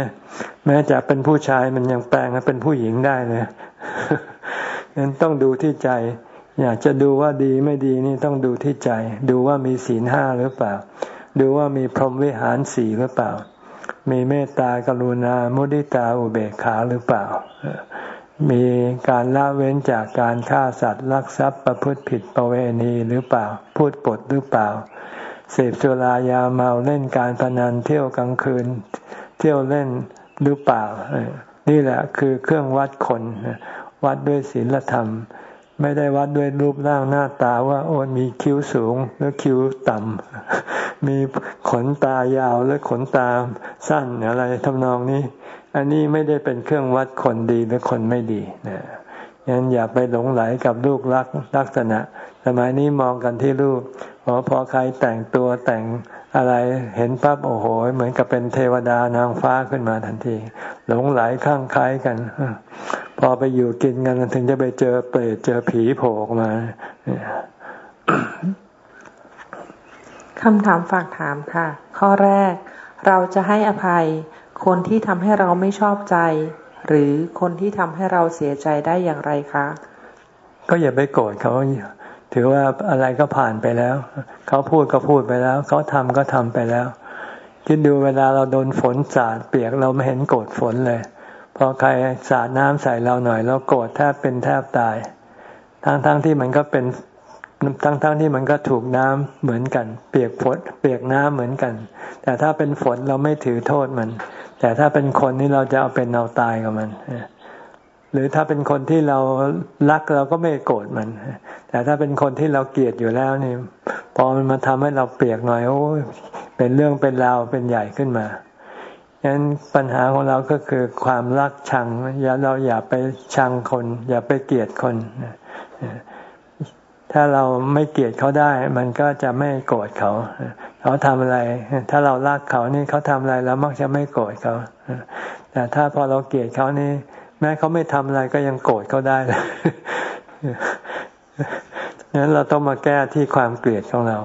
แม้จะเป็นผู้ชายมันยังแปลงเป็นผู้หญิงได้เลยนั้นต้องดูที่ใจ อยากจะดูว่าดีไม่ดีนี่ต้องดูที่ใจ ดูว่ามีศีลห้าหรือเปล่า ดูว่ามีพรหมวิหารสี่หรือเปล่า มีเมตตากรุณามุดิตาอุเบกขาหรือเปล่า มีการละเว้นจากการฆ่าสัตว์ลักทรัพย์ประพฤติผิดประเวณีหรือเปล่า พูดปดหรือเปล่า เสพสุรายาเมาเล่นการพนันเที่ยวกลางคืน เที่ยวเล่นหรือเปล่า นี่แหละคือเครื่องวัดคน วัดด้วยศีลธรรม ไม่ได้วัดด้วยรูปร่างหน้าตาว่าโอ้มีคิ้วสูงหรือคิ้วต่ำมีขนตายาวหรือขนตาสั้นอะไรทำนองนี้ อันนี้ไม่ได้เป็นเครื่องวัดคนดีหรือคนไม่ดีนะงั้นอย่าไปหลงไหลกับลูกรักลักษณะ สมัยนี้มองกันที่รูปพอพอใครแต่งตัวแต่งอะไรเห็นปั๊บโอ้โห เหมือนกับเป็นเทวดานางฟ้าขึ้นมาทันที หลงไหลข้างคล้ายกัน พอไปอยู่กินกันถึงจะไปเจอเปรตเจอผีโผล่มาคำถามฝากถามค่ะ ข้อแรกเราจะให้อภัย คนที่ทำให้เราไม่ชอบใจ หรือคนที่ทำให้เราเสียใจได้อย่างไรคะ ก็อย่าไปโกรธเขาถือว่าอะไรก็ผ่านไปแล้ว เขาพูดก็พูดไปแล้ว เขาทำก็ทำไปแล้ว คิดดูเวลาเราโดนฝนสาดเปียกเราไม่เห็นโกรธฝนเลย พอใครสาดน้ำใส่เราหน่อยเราโกรธแทบเป็นแทบตาย ทั้งๆทที่มันก็เป็น ทั้งๆทที่มันก็ถูกน้ำเหมือนกัน เปียกฝนเปียกน้ำเหมือนกัน แต่ถ้าเป็นฝนเราไม่ถือโทษมัน แต่ถ้าเป็นคนนี่เราจะเอาเป็นเอาตายกับมันหรือถ้าเป็นคนที่เรารักเราก็ไม่โกรธมัน แต่ถ้าเป็นคนที่เราเกลียดอยู่แล้วนี่พอมันมาทำให้เราเปียกหน่อยโอ้เป็นเรื่องเป็นราวเป็นใหญ่ขึ้นมาฉะนั้นปัญหาของเราก็คือความรักชังอย่าเราอย่าไปชังคน อย่าไปเกลียดคน ถ้าเราไม่เกลียดเขาได้ มันก็จะไม่โกรธเขา เขาทำอะไร ถ้าเรารักเขานี่เขาทำอะไรเรามักจะไม่โกรธเขา แต่ถ้าพอเราเกลียดเขานี่ แม้เขาไม่ทำอะไรก็ยังโกรธเขาได้เลยนั้นเราต้องมาแก้ที่ความเกลียดของเรา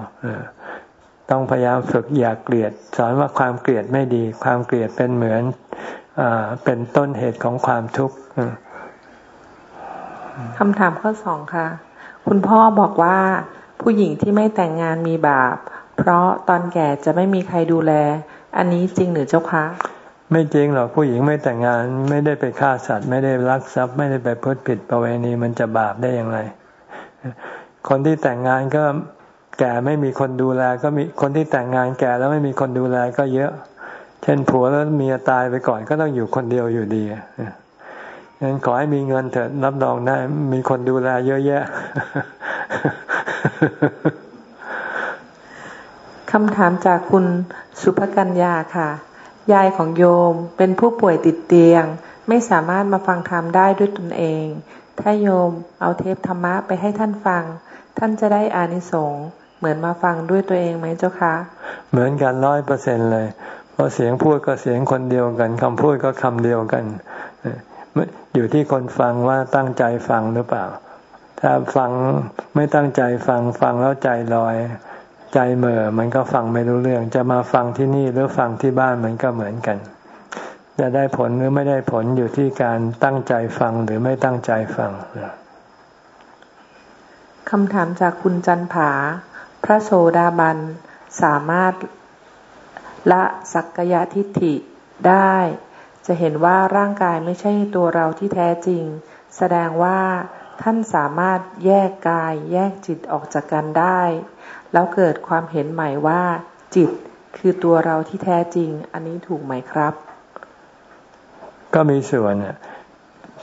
ต้องพยายามฝึกอย่าเกลียด สอนว่าความเกลียดไม่ดี ความเกลียดเป็นเหมือนอเป็นต้นเหตุของความทุกข์คำถามข้อสองค่ะ คุณพ่อบอกว่า ผู้หญิงที่ไม่แต่งงานมีบาป เพราะตอนแก่จะไม่มีใครดูแล อันนี้จริงหรือเจ้าคะ ไม่จริงหรอกผู้หญิงไม่แต่งงานไม่ได้ไปฆ่าสัตว์ ไม่ได้รักทรัพย์ ไม่ได้ไปพูดผิดประเวณีมันจะบาปได้อย่างไร คนที่แต่งงานก็แก่ไม่มีคนดูแล ก็มีคนที่แต่งงานแก่แล้วไม่มีคนดูแลก็เยอะ เช่นผัวแล้วเมียตายไปก่อนก็ต้องอยู่คนเดียวอยู่ดี งั้นขอให้มีเงินเถิดรับรองได้ มีคนดูแลเยอะแยะคำถามจากคุณสุภกัญญาค่ะ ยายของโยมเป็นผู้ป่วยติดเตียง ไม่สามารถมาฟังธรรมได้ด้วยตนเอง ถ้าโยมเอาเทปธรรมะไปให้ท่านฟัง ท่านจะได้อานิสงส์เหมือนมาฟังด้วยตัวเองไหมเจ้าคะ เหมือนกันร้อยเปอร์เซ็นเลย เพราะเสียงพูดก็เสียงคนเดียวกันคำพูดก็คำเดียวกัน อยู่ที่คนฟังว่าตั้งใจฟังหรือเปล่า ถ้าฟังไม่ตั้งใจฟังฟังแล้วใจลอย ใจเหม่อมันก็ฟังไม่รู้เรื่อง จะมาฟังที่นี่หรือฟังที่บ้านมันก็เหมือนกัน จะได้ผลหรือไม่ได้ผลอยู่ที่การตั้งใจฟังหรือไม่ตั้งใจฟังคำถามจากคุณจันผา พระโสดาบันสามารถละสักกายทิฏฐิได้ จะเห็นว่าร่างกายไม่ใช่ตัวเราที่แท้จริง แสดงว่าท่านสามารถแยกกายแยกจิตออกจากกันได้ แล้วเกิดความเห็นใหม่ว่า จิตคือตัวเราที่แท้จริง อันนี้ถูกไหมครับ ก็มีส่วน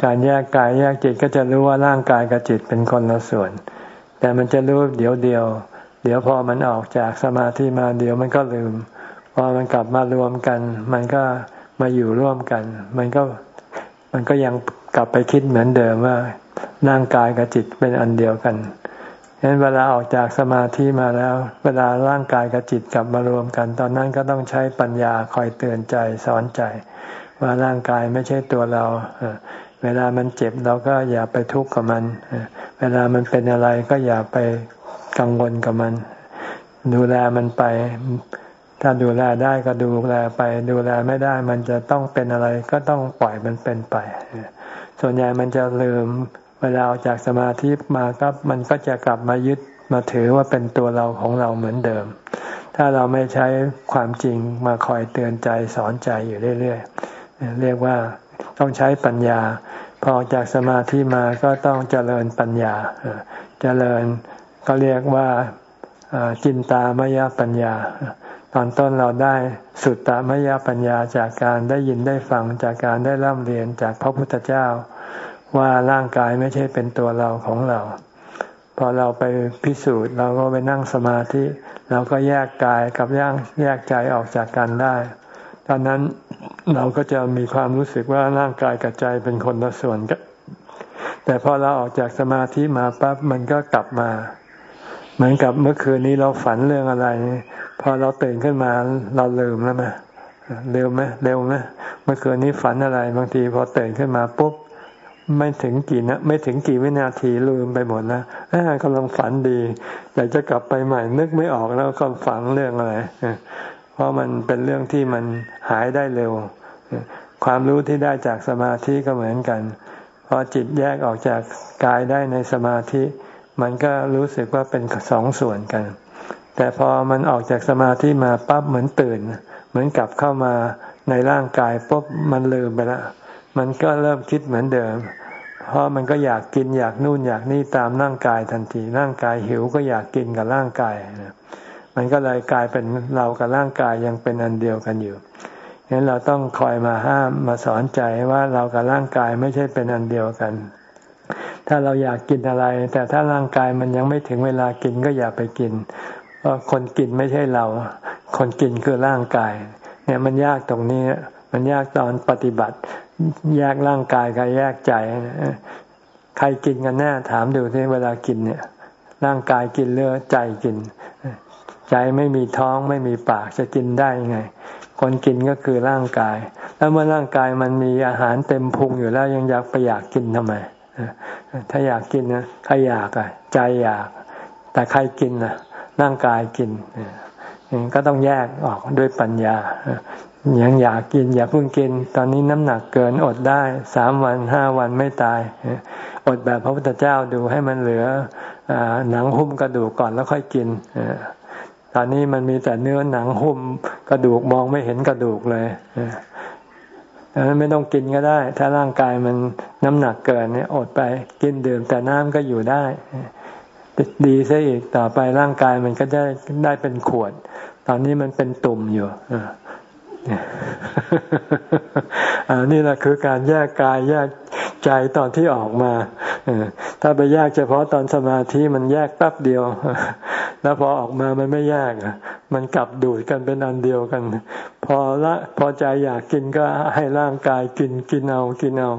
การแยกกายแยกจิตก็จะรู้ว่าร่างกายกับจิตเป็นคนละส่วน แต่มันจะรู้เดี๋ยวเดียว เดี๋ยวพอมันออกจากสมาธิมาเดี๋ยวมันก็ลืม พอมันกลับมารวมกัน มันก็ มาอยู่ร่วมกัน มันก็มันก็ยังกลับไปคิดเหมือนเดิมว่าร่างกายกับจิตเป็นอันเดียวกันฉะนั้นเวลาออกจากสมาธิมาแล้ว เวลาร่างกายกับจิตกลับมารวมกัน ตอนนั้นก็ต้องใช้ปัญญาคอยเตือนใจสอนใจ ว่าร่างกายไม่ใช่ตัวเรา เวลามันเจ็บเราก็อย่าไปทุกข์กับมัน เวลามันเป็นอะไรก็อย่าไปกังวลกับมัน ดูแลมันไป ถ้าดูแลได้ก็ดูแลไป ดูแลไม่ได้ มันจะต้องเป็นอะไรก็ต้องปล่อยมันเป็นไป ส่วนใหญ่มันจะลืมเวลาออกจากสมาธิมาก็มันก็จะกลับมายึดมาถือว่าเป็นตัวเราของเราเหมือนเดิม ถ้าเราไม่ใช้ความจริงมาคอยเตือนใจสอนใจอยู่เรื่อยๆเรียกว่าต้องใช้ปัญญา พอออกจากสมาธิมาก็ต้องเจริญปัญญาเจริญก็เรียกว่าจินตามยปัญญา ตอนต้นเราได้สุตตมยปัญญาจากการได้ยินได้ฟังจากการได้ร่ำเรียนจากพระพุทธเจ้า ว่าร่างกายไม่ใช่เป็นตัวเราของเรา พอเราไปพิสูจน์เราก็ไปนั่งสมาธิ เราก็แยกกายกับย่างแยกใจออกจากกันได้ ตอนนั้นเราก็จะมีความรู้สึกว่าร่างกายกับใจเป็นคนละส่วนกันแต่พอเราออกจากสมาธิมาปั๊บมันก็กลับมา เหมือนกับเมื่อคืนนี้เราฝันเรื่องอะไร พอเราตื่นขึ้นมาเราลืมแล้วไหมเร็วไหมเร็วไหมเมื่อคืนนี้ฝันอะไร บางทีพอตื่นขึ้นมาปุ๊บไม่ถึงกี่นะไม่ถึงกี่วินาทีลืมไปหมดแล้วกำลังฝันดีอยากจะกลับไปใหม่นึกไม่ออกแล้วก็ฝังเรื่องอะไรเพราะมันเป็นเรื่องที่มันหายได้เร็ว ความรู้ที่ได้จากสมาธิก็เหมือนกันพอจิตแยกออกจากกายได้ในสมาธิ มันก็รู้สึกว่าเป็นสองส่วนกัน แต่พอมันออกจากสมาธิมาปั๊บเหมือนตื่น เหมือนกลับเข้ามาในร่างกายปุ๊บมันลืมไปละมันก็เริ่มคิดเหมือนเดิม เพราะมันก็อยากกินอยากนู่นอยากนี่ตามร่างกายทันทีร่างกายหิวก็อยากกินกับร่างกายมันก็เลยกลายเป็นเรากับร่างกายยังเป็นอันเดียวกันอยู่ฉะนั้นเราต้องคอยมาห้ามมาสอนใจว่าเรากับร่างกายไม่ใช่เป็นอันเดียวกัน ถ้าเราอยากกินอะไร แต่ถ้าร่างกายมันยังไม่ถึงเวลากินก็อย่าไปกิน พราะคนกินไม่ใช่เรา คนกินคือร่างกาย เนี่ยมันยากตรงนี้มันยากตอนปฏิบัติ แยกร่างกายกับแยกใจ ใครกินกันแน่ถามดูที่เวลากินเนี่ย ร่างกายกินเลือใจกิน ใจไม่มีท้องไม่มีปากจะกินได้ยังไง คนกินก็คือร่างกาย แล้วเมื่อร่างกายมันมีอาหารเต็มพุงอยู่แล้วยังอยากไปอยากกินทำไมถ้าอยากกินนะใครอยากอะ ใจอยาก แต่ใครกินนะ ร่างกายกินก็ต้องแยกออกด้วยปัญญายังอยากกินอย่าเพิ่งกิน ตอนนี้น้ำหนักเกินอดได้สามวันห้าวันไม่ตาย อดแบบพระพุทธเจ้าดูให้มันเหลือหนังหุ้มกระดูกก่อนแล้วค่อยกินตอนนี้มันมีแต่เนื้อหนังหุ้มกระดูกมองไม่เห็นกระดูกเลยดังนั้นไม่ต้องกินก็ได้ ถ้าร่างกายมันน้ำหนักเกินเนี่ยอดไปกินดื่มแต่น้ำก็อยู่ได้ ดีซะอีกต่อไปร่างกายมันก็ได้ได้เป็นขวด ตอนนี้มันเป็นตุ่มอยู่อันนี้แหละคือการแยกกายแยกใจตอนที่ออกมาถ้าไปแยกเฉพาะตอนสมาธิมันแยกแป๊บเดียว แล้วพอออกมามันไม่แยกมันกลับดูดกันเป็นอันเดียวกัน พอละพอใจอยากกินก็ให้ร่างกายกินกินเอากินเอา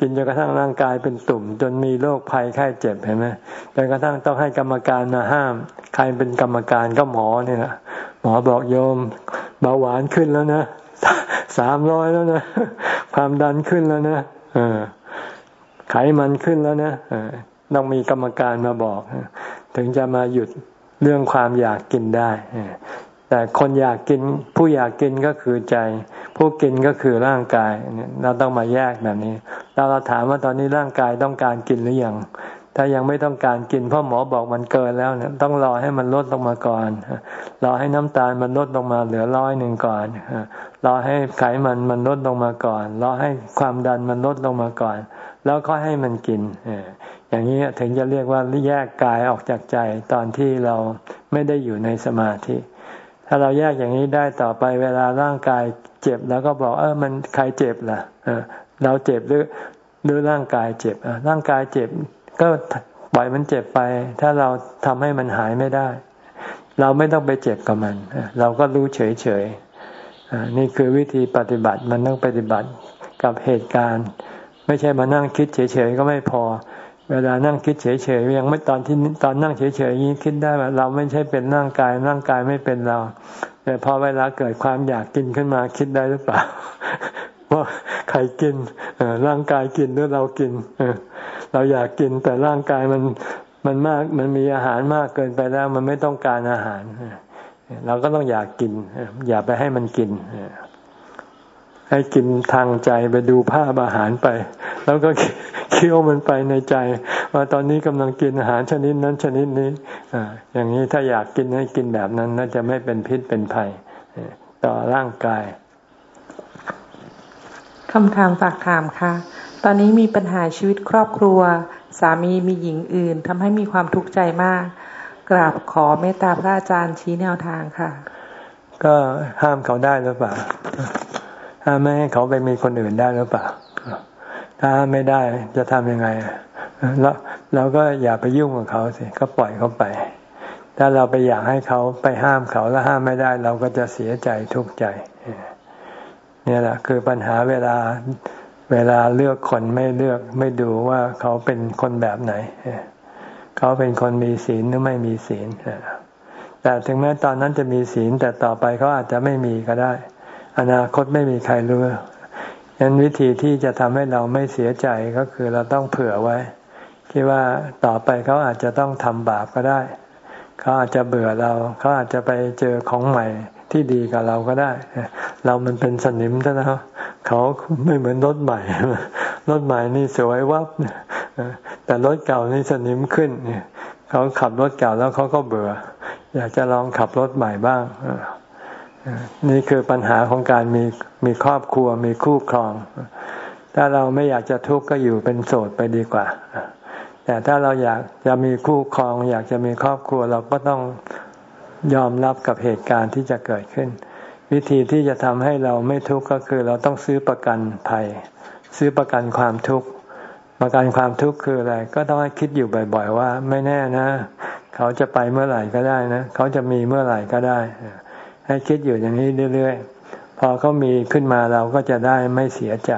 กินจนกระทั่งร่างกายเป็นตุ่ม จนมีโรคภัยไข้เจ็บเห็นไหมจนกระทั่งต้องให้กรรมการมาห้าม ใครเป็นกรรมการก็หมอเนี่ยนะหมอบอกโยมเบาหวานขึ้นแล้วนะสามร้อยแล้วนะความดันขึ้นแล้วนะเออไขมันขึ้นแล้วนะต้องมีกรรมการมาบอก ถึงจะมาหยุดเรื่องความอยากกินได้ แต่คนอยากกินผู้อยากกินก็คือใจ ผู้กินก็คือร่างกายเราต้องมาแยกแบบนี้เราเราถามว่าตอนนี้ร่างกายต้องการกินหรือยังถ้ายังไม่ต้องการกินเพราะหมอบอกมันเกินแล้วเนี่ยต้องรอให้มันลดลงมาก่อนรอให้น้ำตาลมันลดลงมาเหลือร้อยหนึ่งก่อนรอให้ไขมันมันลดลงมาก่อนรอให้ความดันมันลดลงมาก่อน แล้วก็ให้มันกินอย่างนี้ถึงจะเรียกว่าแยกกายออกจากใจตอนที่เราไม่ได้อยู่ในสมาธิ ถ้าเราแยกอย่างนี้ได้ต่อไปเวลาร่างกายเจ็บแล้วก็บอกเออมันใครเจ็บล่ะเราเจ็บหรือหรือร่างกายเจ็บร่างกายเจ็บก็ปล่อยมันเจ็บไป ถ้าเราทำให้มันหายไม่ได้ เราไม่ต้องไปเจ็บกับมัน เราก็รู้เฉยเฉยนี่คือวิธีปฏิบัติมันต้องปฏิบัติกับเหตุการณ์ ไม่ใช่มานั่งคิดเฉยๆก็ไม่พอ เวลานั่งคิดเฉยๆยังไม่ตอนที่ตอนนั่งเฉยๆนี้คิดได้ว่าเราไม่ใช่เป็นร่างกายร่างกายไม่เป็นเรา แต่พอเวลาเกิดความอยากกินขึ้นมาคิดได้หรือเปล่าว่าใครกินร่างกายกินหรือเรากินเราอยากกินแต่ร่างกายมันมันมากมันมีอาหารมากเกินไปแล้ว มันไม่ต้องการอาหารเราก็ต้องอยากกินอย่าไปให้มันกิน ให้กินทางใจไปดูภาพอาหารไป แล้วก็เคี้ยวมันไปในใจ ว่าตอนนี้กำลังกินอาหารชนิดนั้นชนิดนี้ออย่างนี้ถ้าอยากกินให้กินแบบนั้นน่าจะไม่เป็นพิษเป็นภัยต่อร่างกายคำถามฝากถามค่ะ ตอนนี้มีปัญหาชีวิตครอบครัว สามีมีหญิงอื่นทำให้มีความทุกข์ใจมาก กราบขอเมตตาพระอาจารย์ชี้แนวทางค่ะ ก็ห้ามเขาได้หรือเปล่าห้าม ไม่ให้เขาไปมีคนอื่นได้หรือเปล่า ถ้าไม่ได้จะทำยังไง แล้วเราก็อย่าไปยุ่งกับเขาสิ ก็ปล่อยเขาไป ถ้าเราไปอยากให้เขาไปห้ามเขาแล้วห้ามไม่ได้ เราก็จะเสียใจทุกข์ใจ เนี่ยแหละคือปัญหาเวลาเวลาเลือกคนไม่เลือกไม่ดูว่าเขาเป็นคนแบบไหน เขาเป็นคนมีศีลหรือไม่มีศีลแต่ถึงแม้ตอนนั้นจะมีศีลแต่ต่อไปเขาอาจจะไม่มีก็ได้ อนาคตไม่มีใครรู้ยันวิธีที่จะทำให้เราไม่เสียใจก็คือเราต้องเผื่อไว้คิดว่าต่อไปเขาอาจจะต้องทำบาปก็ได้ เขาอาจจะเบื่อเรา เขาอาจจะไปเจอของใหม่ที่ดีกับเราก็ได้ เรามันเป็นสนิมซะแล้วเขาไม่เหมือนรถใหม่ รถใหม่นี่สวยวับ แต่รถเก่านี่สนิมขึ้น เขาขับรถเก่าแล้วเขาก็เบื่อ อยากจะลองขับรถใหม่บ้าง นี่คือปัญหาของการมีมีครอบครัวมีคู่ครอง ถ้าเราไม่อยากจะทุกข์ก็อยู่เป็นโสดไปดีกว่า แต่ถ้าเราอยากจะมีคู่ครอง อยากจะมีครอบครัวเราก็ต้องยอมรับกับเหตุการณ์ที่จะเกิดขึ้น วิธีที่จะทำให้เราไม่ทุกข์ก็คือเราต้องซื้อประกันภัย ซื้อประกันความทุกข์ประกันความทุกข์คืออะไร ก็ต้องให้คิดอยู่บ่อย ๆ ว่า ไม่แน่นะ เขาจะไปเมื่อไหร่ก็ได้นะ เขาจะมีเมื่อไหร่ก็ได้ ให้คิดอยู่อย่างนี้เรื่อยๆ พอเขามีขึ้นมาเราก็จะได้ไม่เสียใจ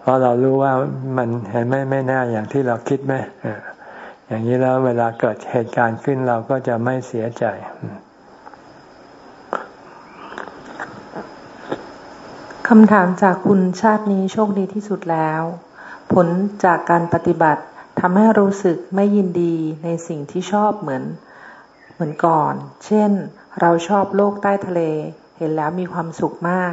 เพราะเรารู้ว่ามันเห็นไม่ไม่แน่อย่างที่เราคิดไหมอย่างนี้แล้วเวลาเกิดเหตุการณ์ขึ้นเราก็จะไม่เสียใจ คำถามจากคุณชาตินี้โชคดีที่สุดแล้ว ผลจากการปฏิบัติทำให้รู้สึกไม่ยินดีในสิ่งที่ชอบเหมือนเหมือนก่อน เช่น เราชอบโลกใต้ทะเล เห็นแล้วมีความสุขมาก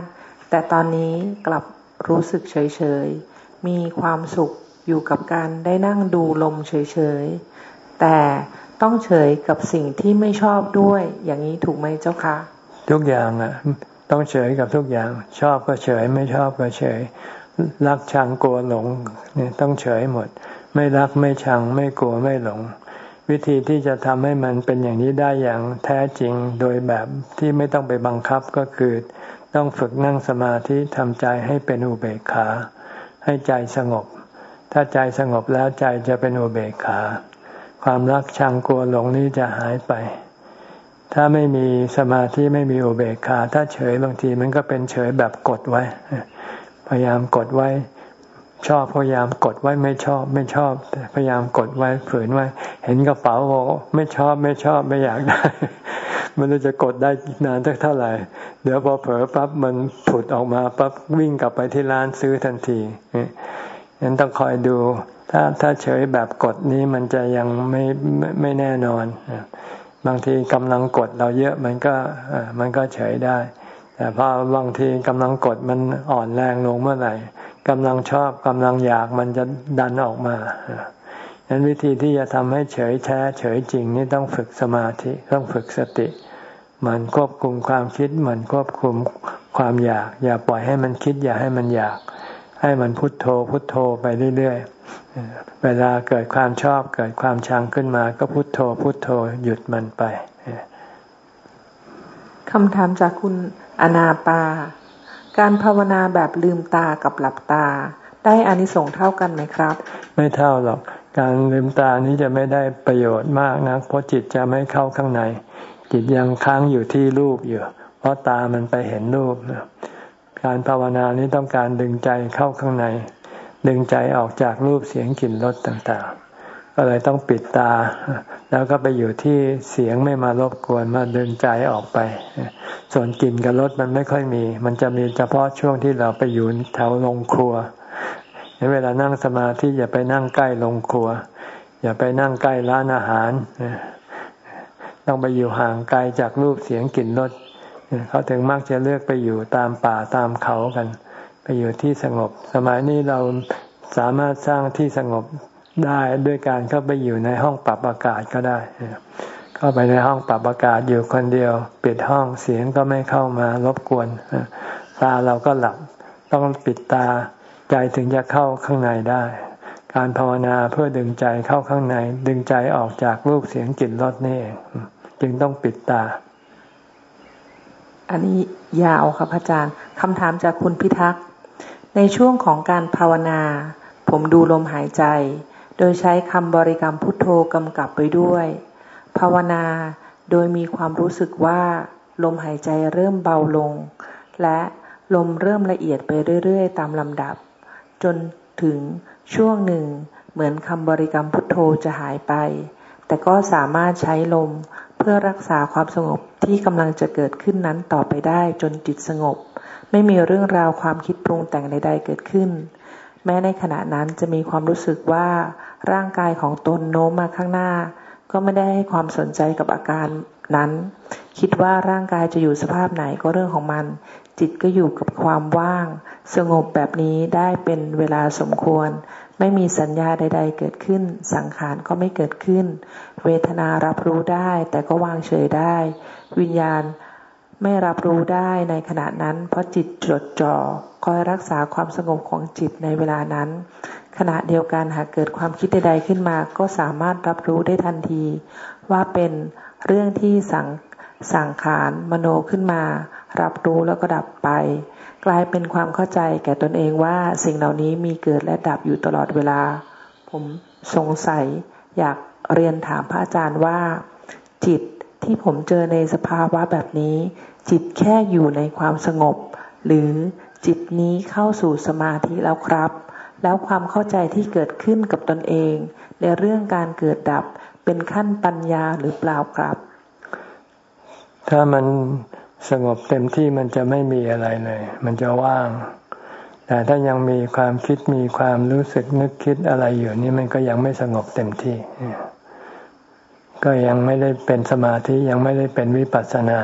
แต่ตอนนี้กลับรู้สึกเฉยๆ มีความสุขอยู่กับการได้นั่งดูลมเฉยๆ แต่ต้องเฉยกับสิ่งที่ไม่ชอบด้วย อย่างนี้ถูกไหมเจ้าคะ ทุกอย่างอะต้องเฉยกับทุกอย่าง ชอบก็เฉย ไม่ชอบก็เฉย รักชังกลัวหลงเนี่ยต้องเฉยหมด ไม่รักไม่ชังไม่กลัวไม่หลง วิธีที่จะทำให้มันเป็นอย่างนี้ได้อย่างแท้จริงโดยแบบที่ไม่ต้องไปบังคับก็คือ ต้องฝึกนั่งสมาธิทำใจให้เป็นอุเบกขา ให้ใจสงบ ถ้าใจสงบแล้วใจจะเป็นอุเบกขา ความรักชังกลัวหลงนี้จะหายไป ถ้าไม่มีสมาธิไม่มีอุเบกขา ถ้าเฉยบางทีมันก็เป็นเฉยแบบกดไว้ พยายามกดไว้ ชอบพยายามกดไว้ไม่ชอบไม่ชอบแต่พยายามกดไว้ฝืนไว้ เห็นกระเป๋าบอกไม่ชอบไม่ชอบไม่อยากได้มันจะกดได้นานเท่าไหร่ เดี๋ยวพอเผลอปั๊บมันผุดออกมาปั๊บวิ่งกลับไปที่ร้านซื้อทันทีงั้นต้องคอยดู ถ้าถ้าเฉยแบบกดนี้มันจะยังไม่ไม่ไม่แน่นอน บางทีกำลังกดเราเยอะมันก็มันก็เฉยได้ แต่พอบางทีกำลังกดมันอ่อนแรงลงเมื่อไหร่ กำลังชอบกำลังอยากมันจะดันออกมาฉะนั้นวิธีที่จะทำให้เฉยแท้เฉยจริงนี่ต้องฝึกสมาธิต้องฝึกสติ มันควบคุมความคิดมันควบคุมความอยาก อย่าปล่อยให้มันคิดอย่าให้มันอยาก ให้มันพุทโธพุทโธไปเรื่อยๆ เวลาเกิดความชอบเกิดความชังขึ้นมา ก็พุโทโธพุโทโธหยุดมันไปคำถามจากคุณอนาปา การภาวนาแบบลืมตากับหลับตา ได้อานิสงส์เท่ากันไหมครับ ไม่เท่าหรอก การลืมตานี้จะไม่ได้ประโยชน์มากนะเพราะจิตจะไม่เข้าข้างใน จิตยังค้างอยู่ที่รูปอยู่ เพราะตามันไปเห็นรูปการภาวนานี้ต้องการดึงใจเข้าข้างใน ดึงใจออกจากรูปเสียงกลิ่นรสต่างๆ ก็เลยต้องปิดตา แล้วก็ไปอยู่ที่เสียงไม่มารบกวนมาดึงใจออกไป ส่วนกลิ่นกับรสมันไม่ค่อยมี มันจะมีเฉพาะช่วงที่เราไปอยู่แถวโรงครัวในเวลานั่งสมาธิอย่าไปนั่งใกล้โรงครัว อย่าไปนั่งใกล้ร้านอาหารต้องไปอยู่ห่างไกลจากรูปเสียงกลิ่นรสเขาถึงมักจะเลือกไปอยู่ตามป่าตามเขากัน ไปอยู่ที่สงบ สมัยนี้เราสามารถสร้างที่สงบ ได้ด้วยการเข้าไปอยู่ในห้องปรับอากาศก็ได้ เข้าไปในห้องปรับอากาศอยู่คนเดียว ปิดห้องเสียงก็ไม่เข้ามารบกวนตาเราก็หลับต้องปิดตาใจถึงจะเข้าข้างในได้ การภาวนาเพื่อดึงใจเข้าข้างใน ดึงใจออกจากรูปเสียงกลิ่นรสนี่เองจึงต้องปิดตา อันนี้ยาวครับอาจารย์คำถามจากคุณพิทักษ์ในช่วงของการภาวนา ผมดูลมหายใจ โดยใช้คำบริกรรมพุทโธกำกับไปด้วย ภาวนาโดยมีความรู้สึกว่า ลมหายใจเริ่มเบาลง และลมเริ่มละเอียดไปเรื่อยๆ ตามลำดับ จนถึงช่วงหนึ่ง เหมือนคำบริกรรมพุทโธจะหายไป แต่ก็สามารถใช้ลมเพื่อรักษาความสงบที่กำลังจะเกิดขึ้นนั้นต่อไปได้จนจิตสงบ ไม่มีเรื่องราวความคิดปรุงแต่งใดๆเกิดขึ้น แม้ในขณะนั้นจะมีความรู้สึกว่าร่างกายของตนโน้มมาข้างหน้า ก็ไม่ได้ให้ความสนใจกับอาการนั้น คิดว่าร่างกายจะอยู่สภาพไหนก็เรื่องของมัน จิตก็อยู่กับความว่าง สงบแบบนี้ได้เป็นเวลาสมควร ไม่มีสัญญาใด ๆ เกิดขึ้น สังขารก็ไม่เกิดขึ้น เวทนารับรู้ได้ แต่ก็วางเฉยได้ วิญญาณไม่รับรู้ได้ในขณะนั้น เพราะจิตจดจ่อ คอยรักษาความสงบของจิตในเวลานั้น ขณะเดียวกันหากเกิดความคิดใดๆขึ้นมา ก็สามารถรับรู้ได้ทันที ว่าเป็นเรื่องที่สังสังขานมโนขึ้นมา รับรู้แล้วก็ดับไป กลายเป็นความเข้าใจแก่ตนเองว่าสิ่งเหล่านี้มีเกิดและดับอยู่ตลอดเวลา ผมสงสัยอยากเรียนถามพระอาจารย์ว่า จิตที่ผมเจอในสภาวะแบบนี้ จิตแค่อยู่ในความสงบ หรือ จิตนี้เข้าสู่สมาธิแล้วครับ แล้วความเข้าใจที่เกิดขึ้นกับตนเอง ในเรื่องการเกิดดับเป็นขั้นปัญญาหรือเปล่าครับ ถ้ามันสงบเต็มที่มันจะไม่มีอะไรเลย มันจะว่าง แต่ถ้ายังมีความคิดมีความรู้สึกนึกคิดอะไรอยู่นี่มันก็ยังไม่สงบเต็มที่ ก็ยังไม่ได้เป็นสมาธิยังไม่ได้เป็นวิปัสสนา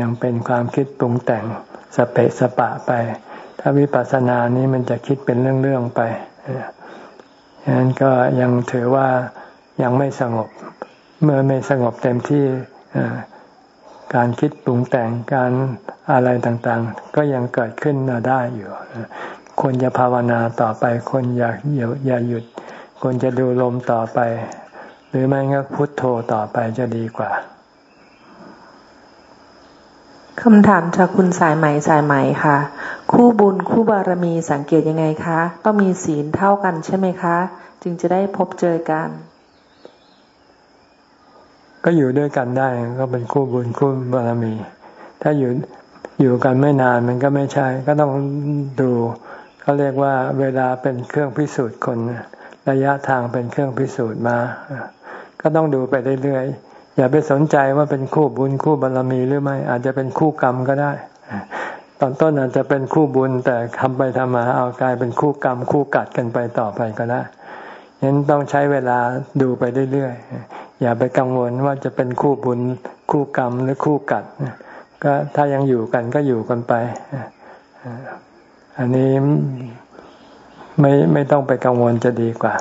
ยังเป็นความคิดปรุงแต่ง สเปะสปะไป ถ้าวิปัสสนานี้มันจะคิดเป็นเรื่องๆไปฉะนั้นก็ยังถือว่ายังไม่สงบ เมื่อไม่สงบเต็มที่การคิดปรุงแต่งการอะไรต่างๆ ก็ยังเกิดขึ้นมาได้อยู่ควรจะภาวนาต่อไปคนอย่าอย่าหยุดควรจะดูลมต่อไป หรือไม่ก็พุทโธต่อไปจะดีกว่า คำถามจากคุณสายไหมสายไหมค่ะ คู่บุญคู่บารมีสังเกตยังไงคะ ต้องมีศีลเท่ากันใช่ไหมคะ จึงจะได้พบเจอกัน ก็อยู่ด้วยกันได้ก็เป็นคู่บุญคู่บารมี ถ้าอยู่อยู่กันไม่นานมันก็ไม่ใช่ ก็ต้องดูเขาเรียกว่าเวลาเป็นเครื่องพิสูจน์คน ระยะทางเป็นเครื่องพิสูจน์มา ก็ต้องดูไปเรื่อยๆ อย่าไปสนใจว่าเป็นคู่บุญคู่บารรมีหรือไม่ อาจจะเป็นคู่กรรมก็ได้ ตอนต้นอาจจะเป็นคู่บุญแต่ทำไปทำมาเอากลายเป็นคู่กรรม คู่กัดกันไปต่อไปก็ได้ฉะนั้นต้องใช้เวลาดูไปเรื่อยๆ อย่าไปกังวลว่าจะเป็นคู่บุญคู่กรรมหรือคู่กัด ก็ถ้ายังอยู่กันก็อยู่กันไป อันนี้ไม่ไม่ต้องไปกังวลจะดีกว่า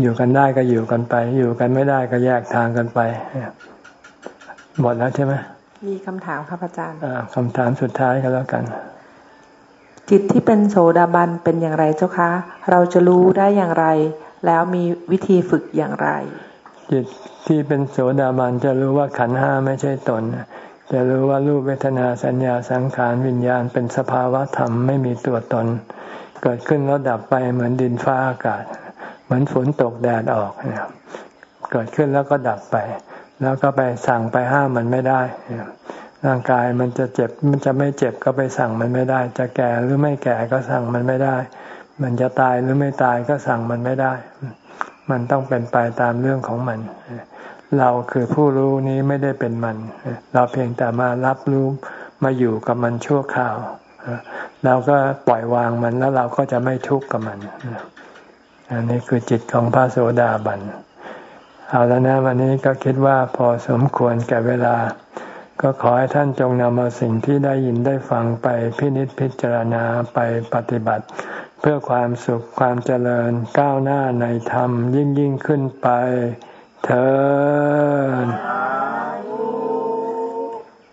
อยู่กันได้ก็อยู่กันไป อยู่กันไม่ได้ก็แยกทางกันไปหมดแล้วใช่ไหมมีคำถามครับอาจารย์คำถามสุดท้ายก็แล้วกัน จิตที่เป็นโสดาบันเป็นอย่างไรเจ้าคะ เราจะรู้ได้อย่างไร แล้วมีวิธีฝึกอย่างไร จิตที่เป็นโสดาบันจะรู้ว่าขันห้าไม่ใช่ตน จะรู้ว่ารูปเวทนาสัญญาสังขารวิญญาณเป็นสภาวะธรรมไม่มีตัวตน เกิดขึ้นแล้วดับไปเหมือนดินฟ้าอากาศ เหมือนฝนตกแดดออกเนี่ยเกิดขึ้นแล้วก็ดับไป แล้วก็ไปสั่งไปห้ามมันไม่ได้ร่างกายมันจะเจ็บมันจะไม่เจ็บก็ไปสั่งมันไม่ได้ จะแก่หรือไม่แก่ก็สั่งมันไม่ได้ มันจะตายหรือไม่ตายก็สั่งมันไม่ได้ มันต้องเป็นไปตามเรื่องของมัน เราคือผู้รู้นี้ไม่ได้เป็นมัน เราเพียงแต่มารับรู้มาอยู่กับมันชั่วคราวเราก็ปล่อยวางมันแล้วเราก็จะไม่ทุกข์กับมัน อันนี้คือจิตของพระโสดาบัน เอาแล้วนะวันนี้ก็คิดว่าพอสมควรแก่เวลา ก็ขอให้ท่านจงนำเอาสิ่งที่ได้ยินได้ฟังไปพินิจพิจารณาไปปฏิบัติ เพื่อความสุขความเจริญก้าวหน้าในธรรมยิ่งยิ่งขึ้นไปเธอ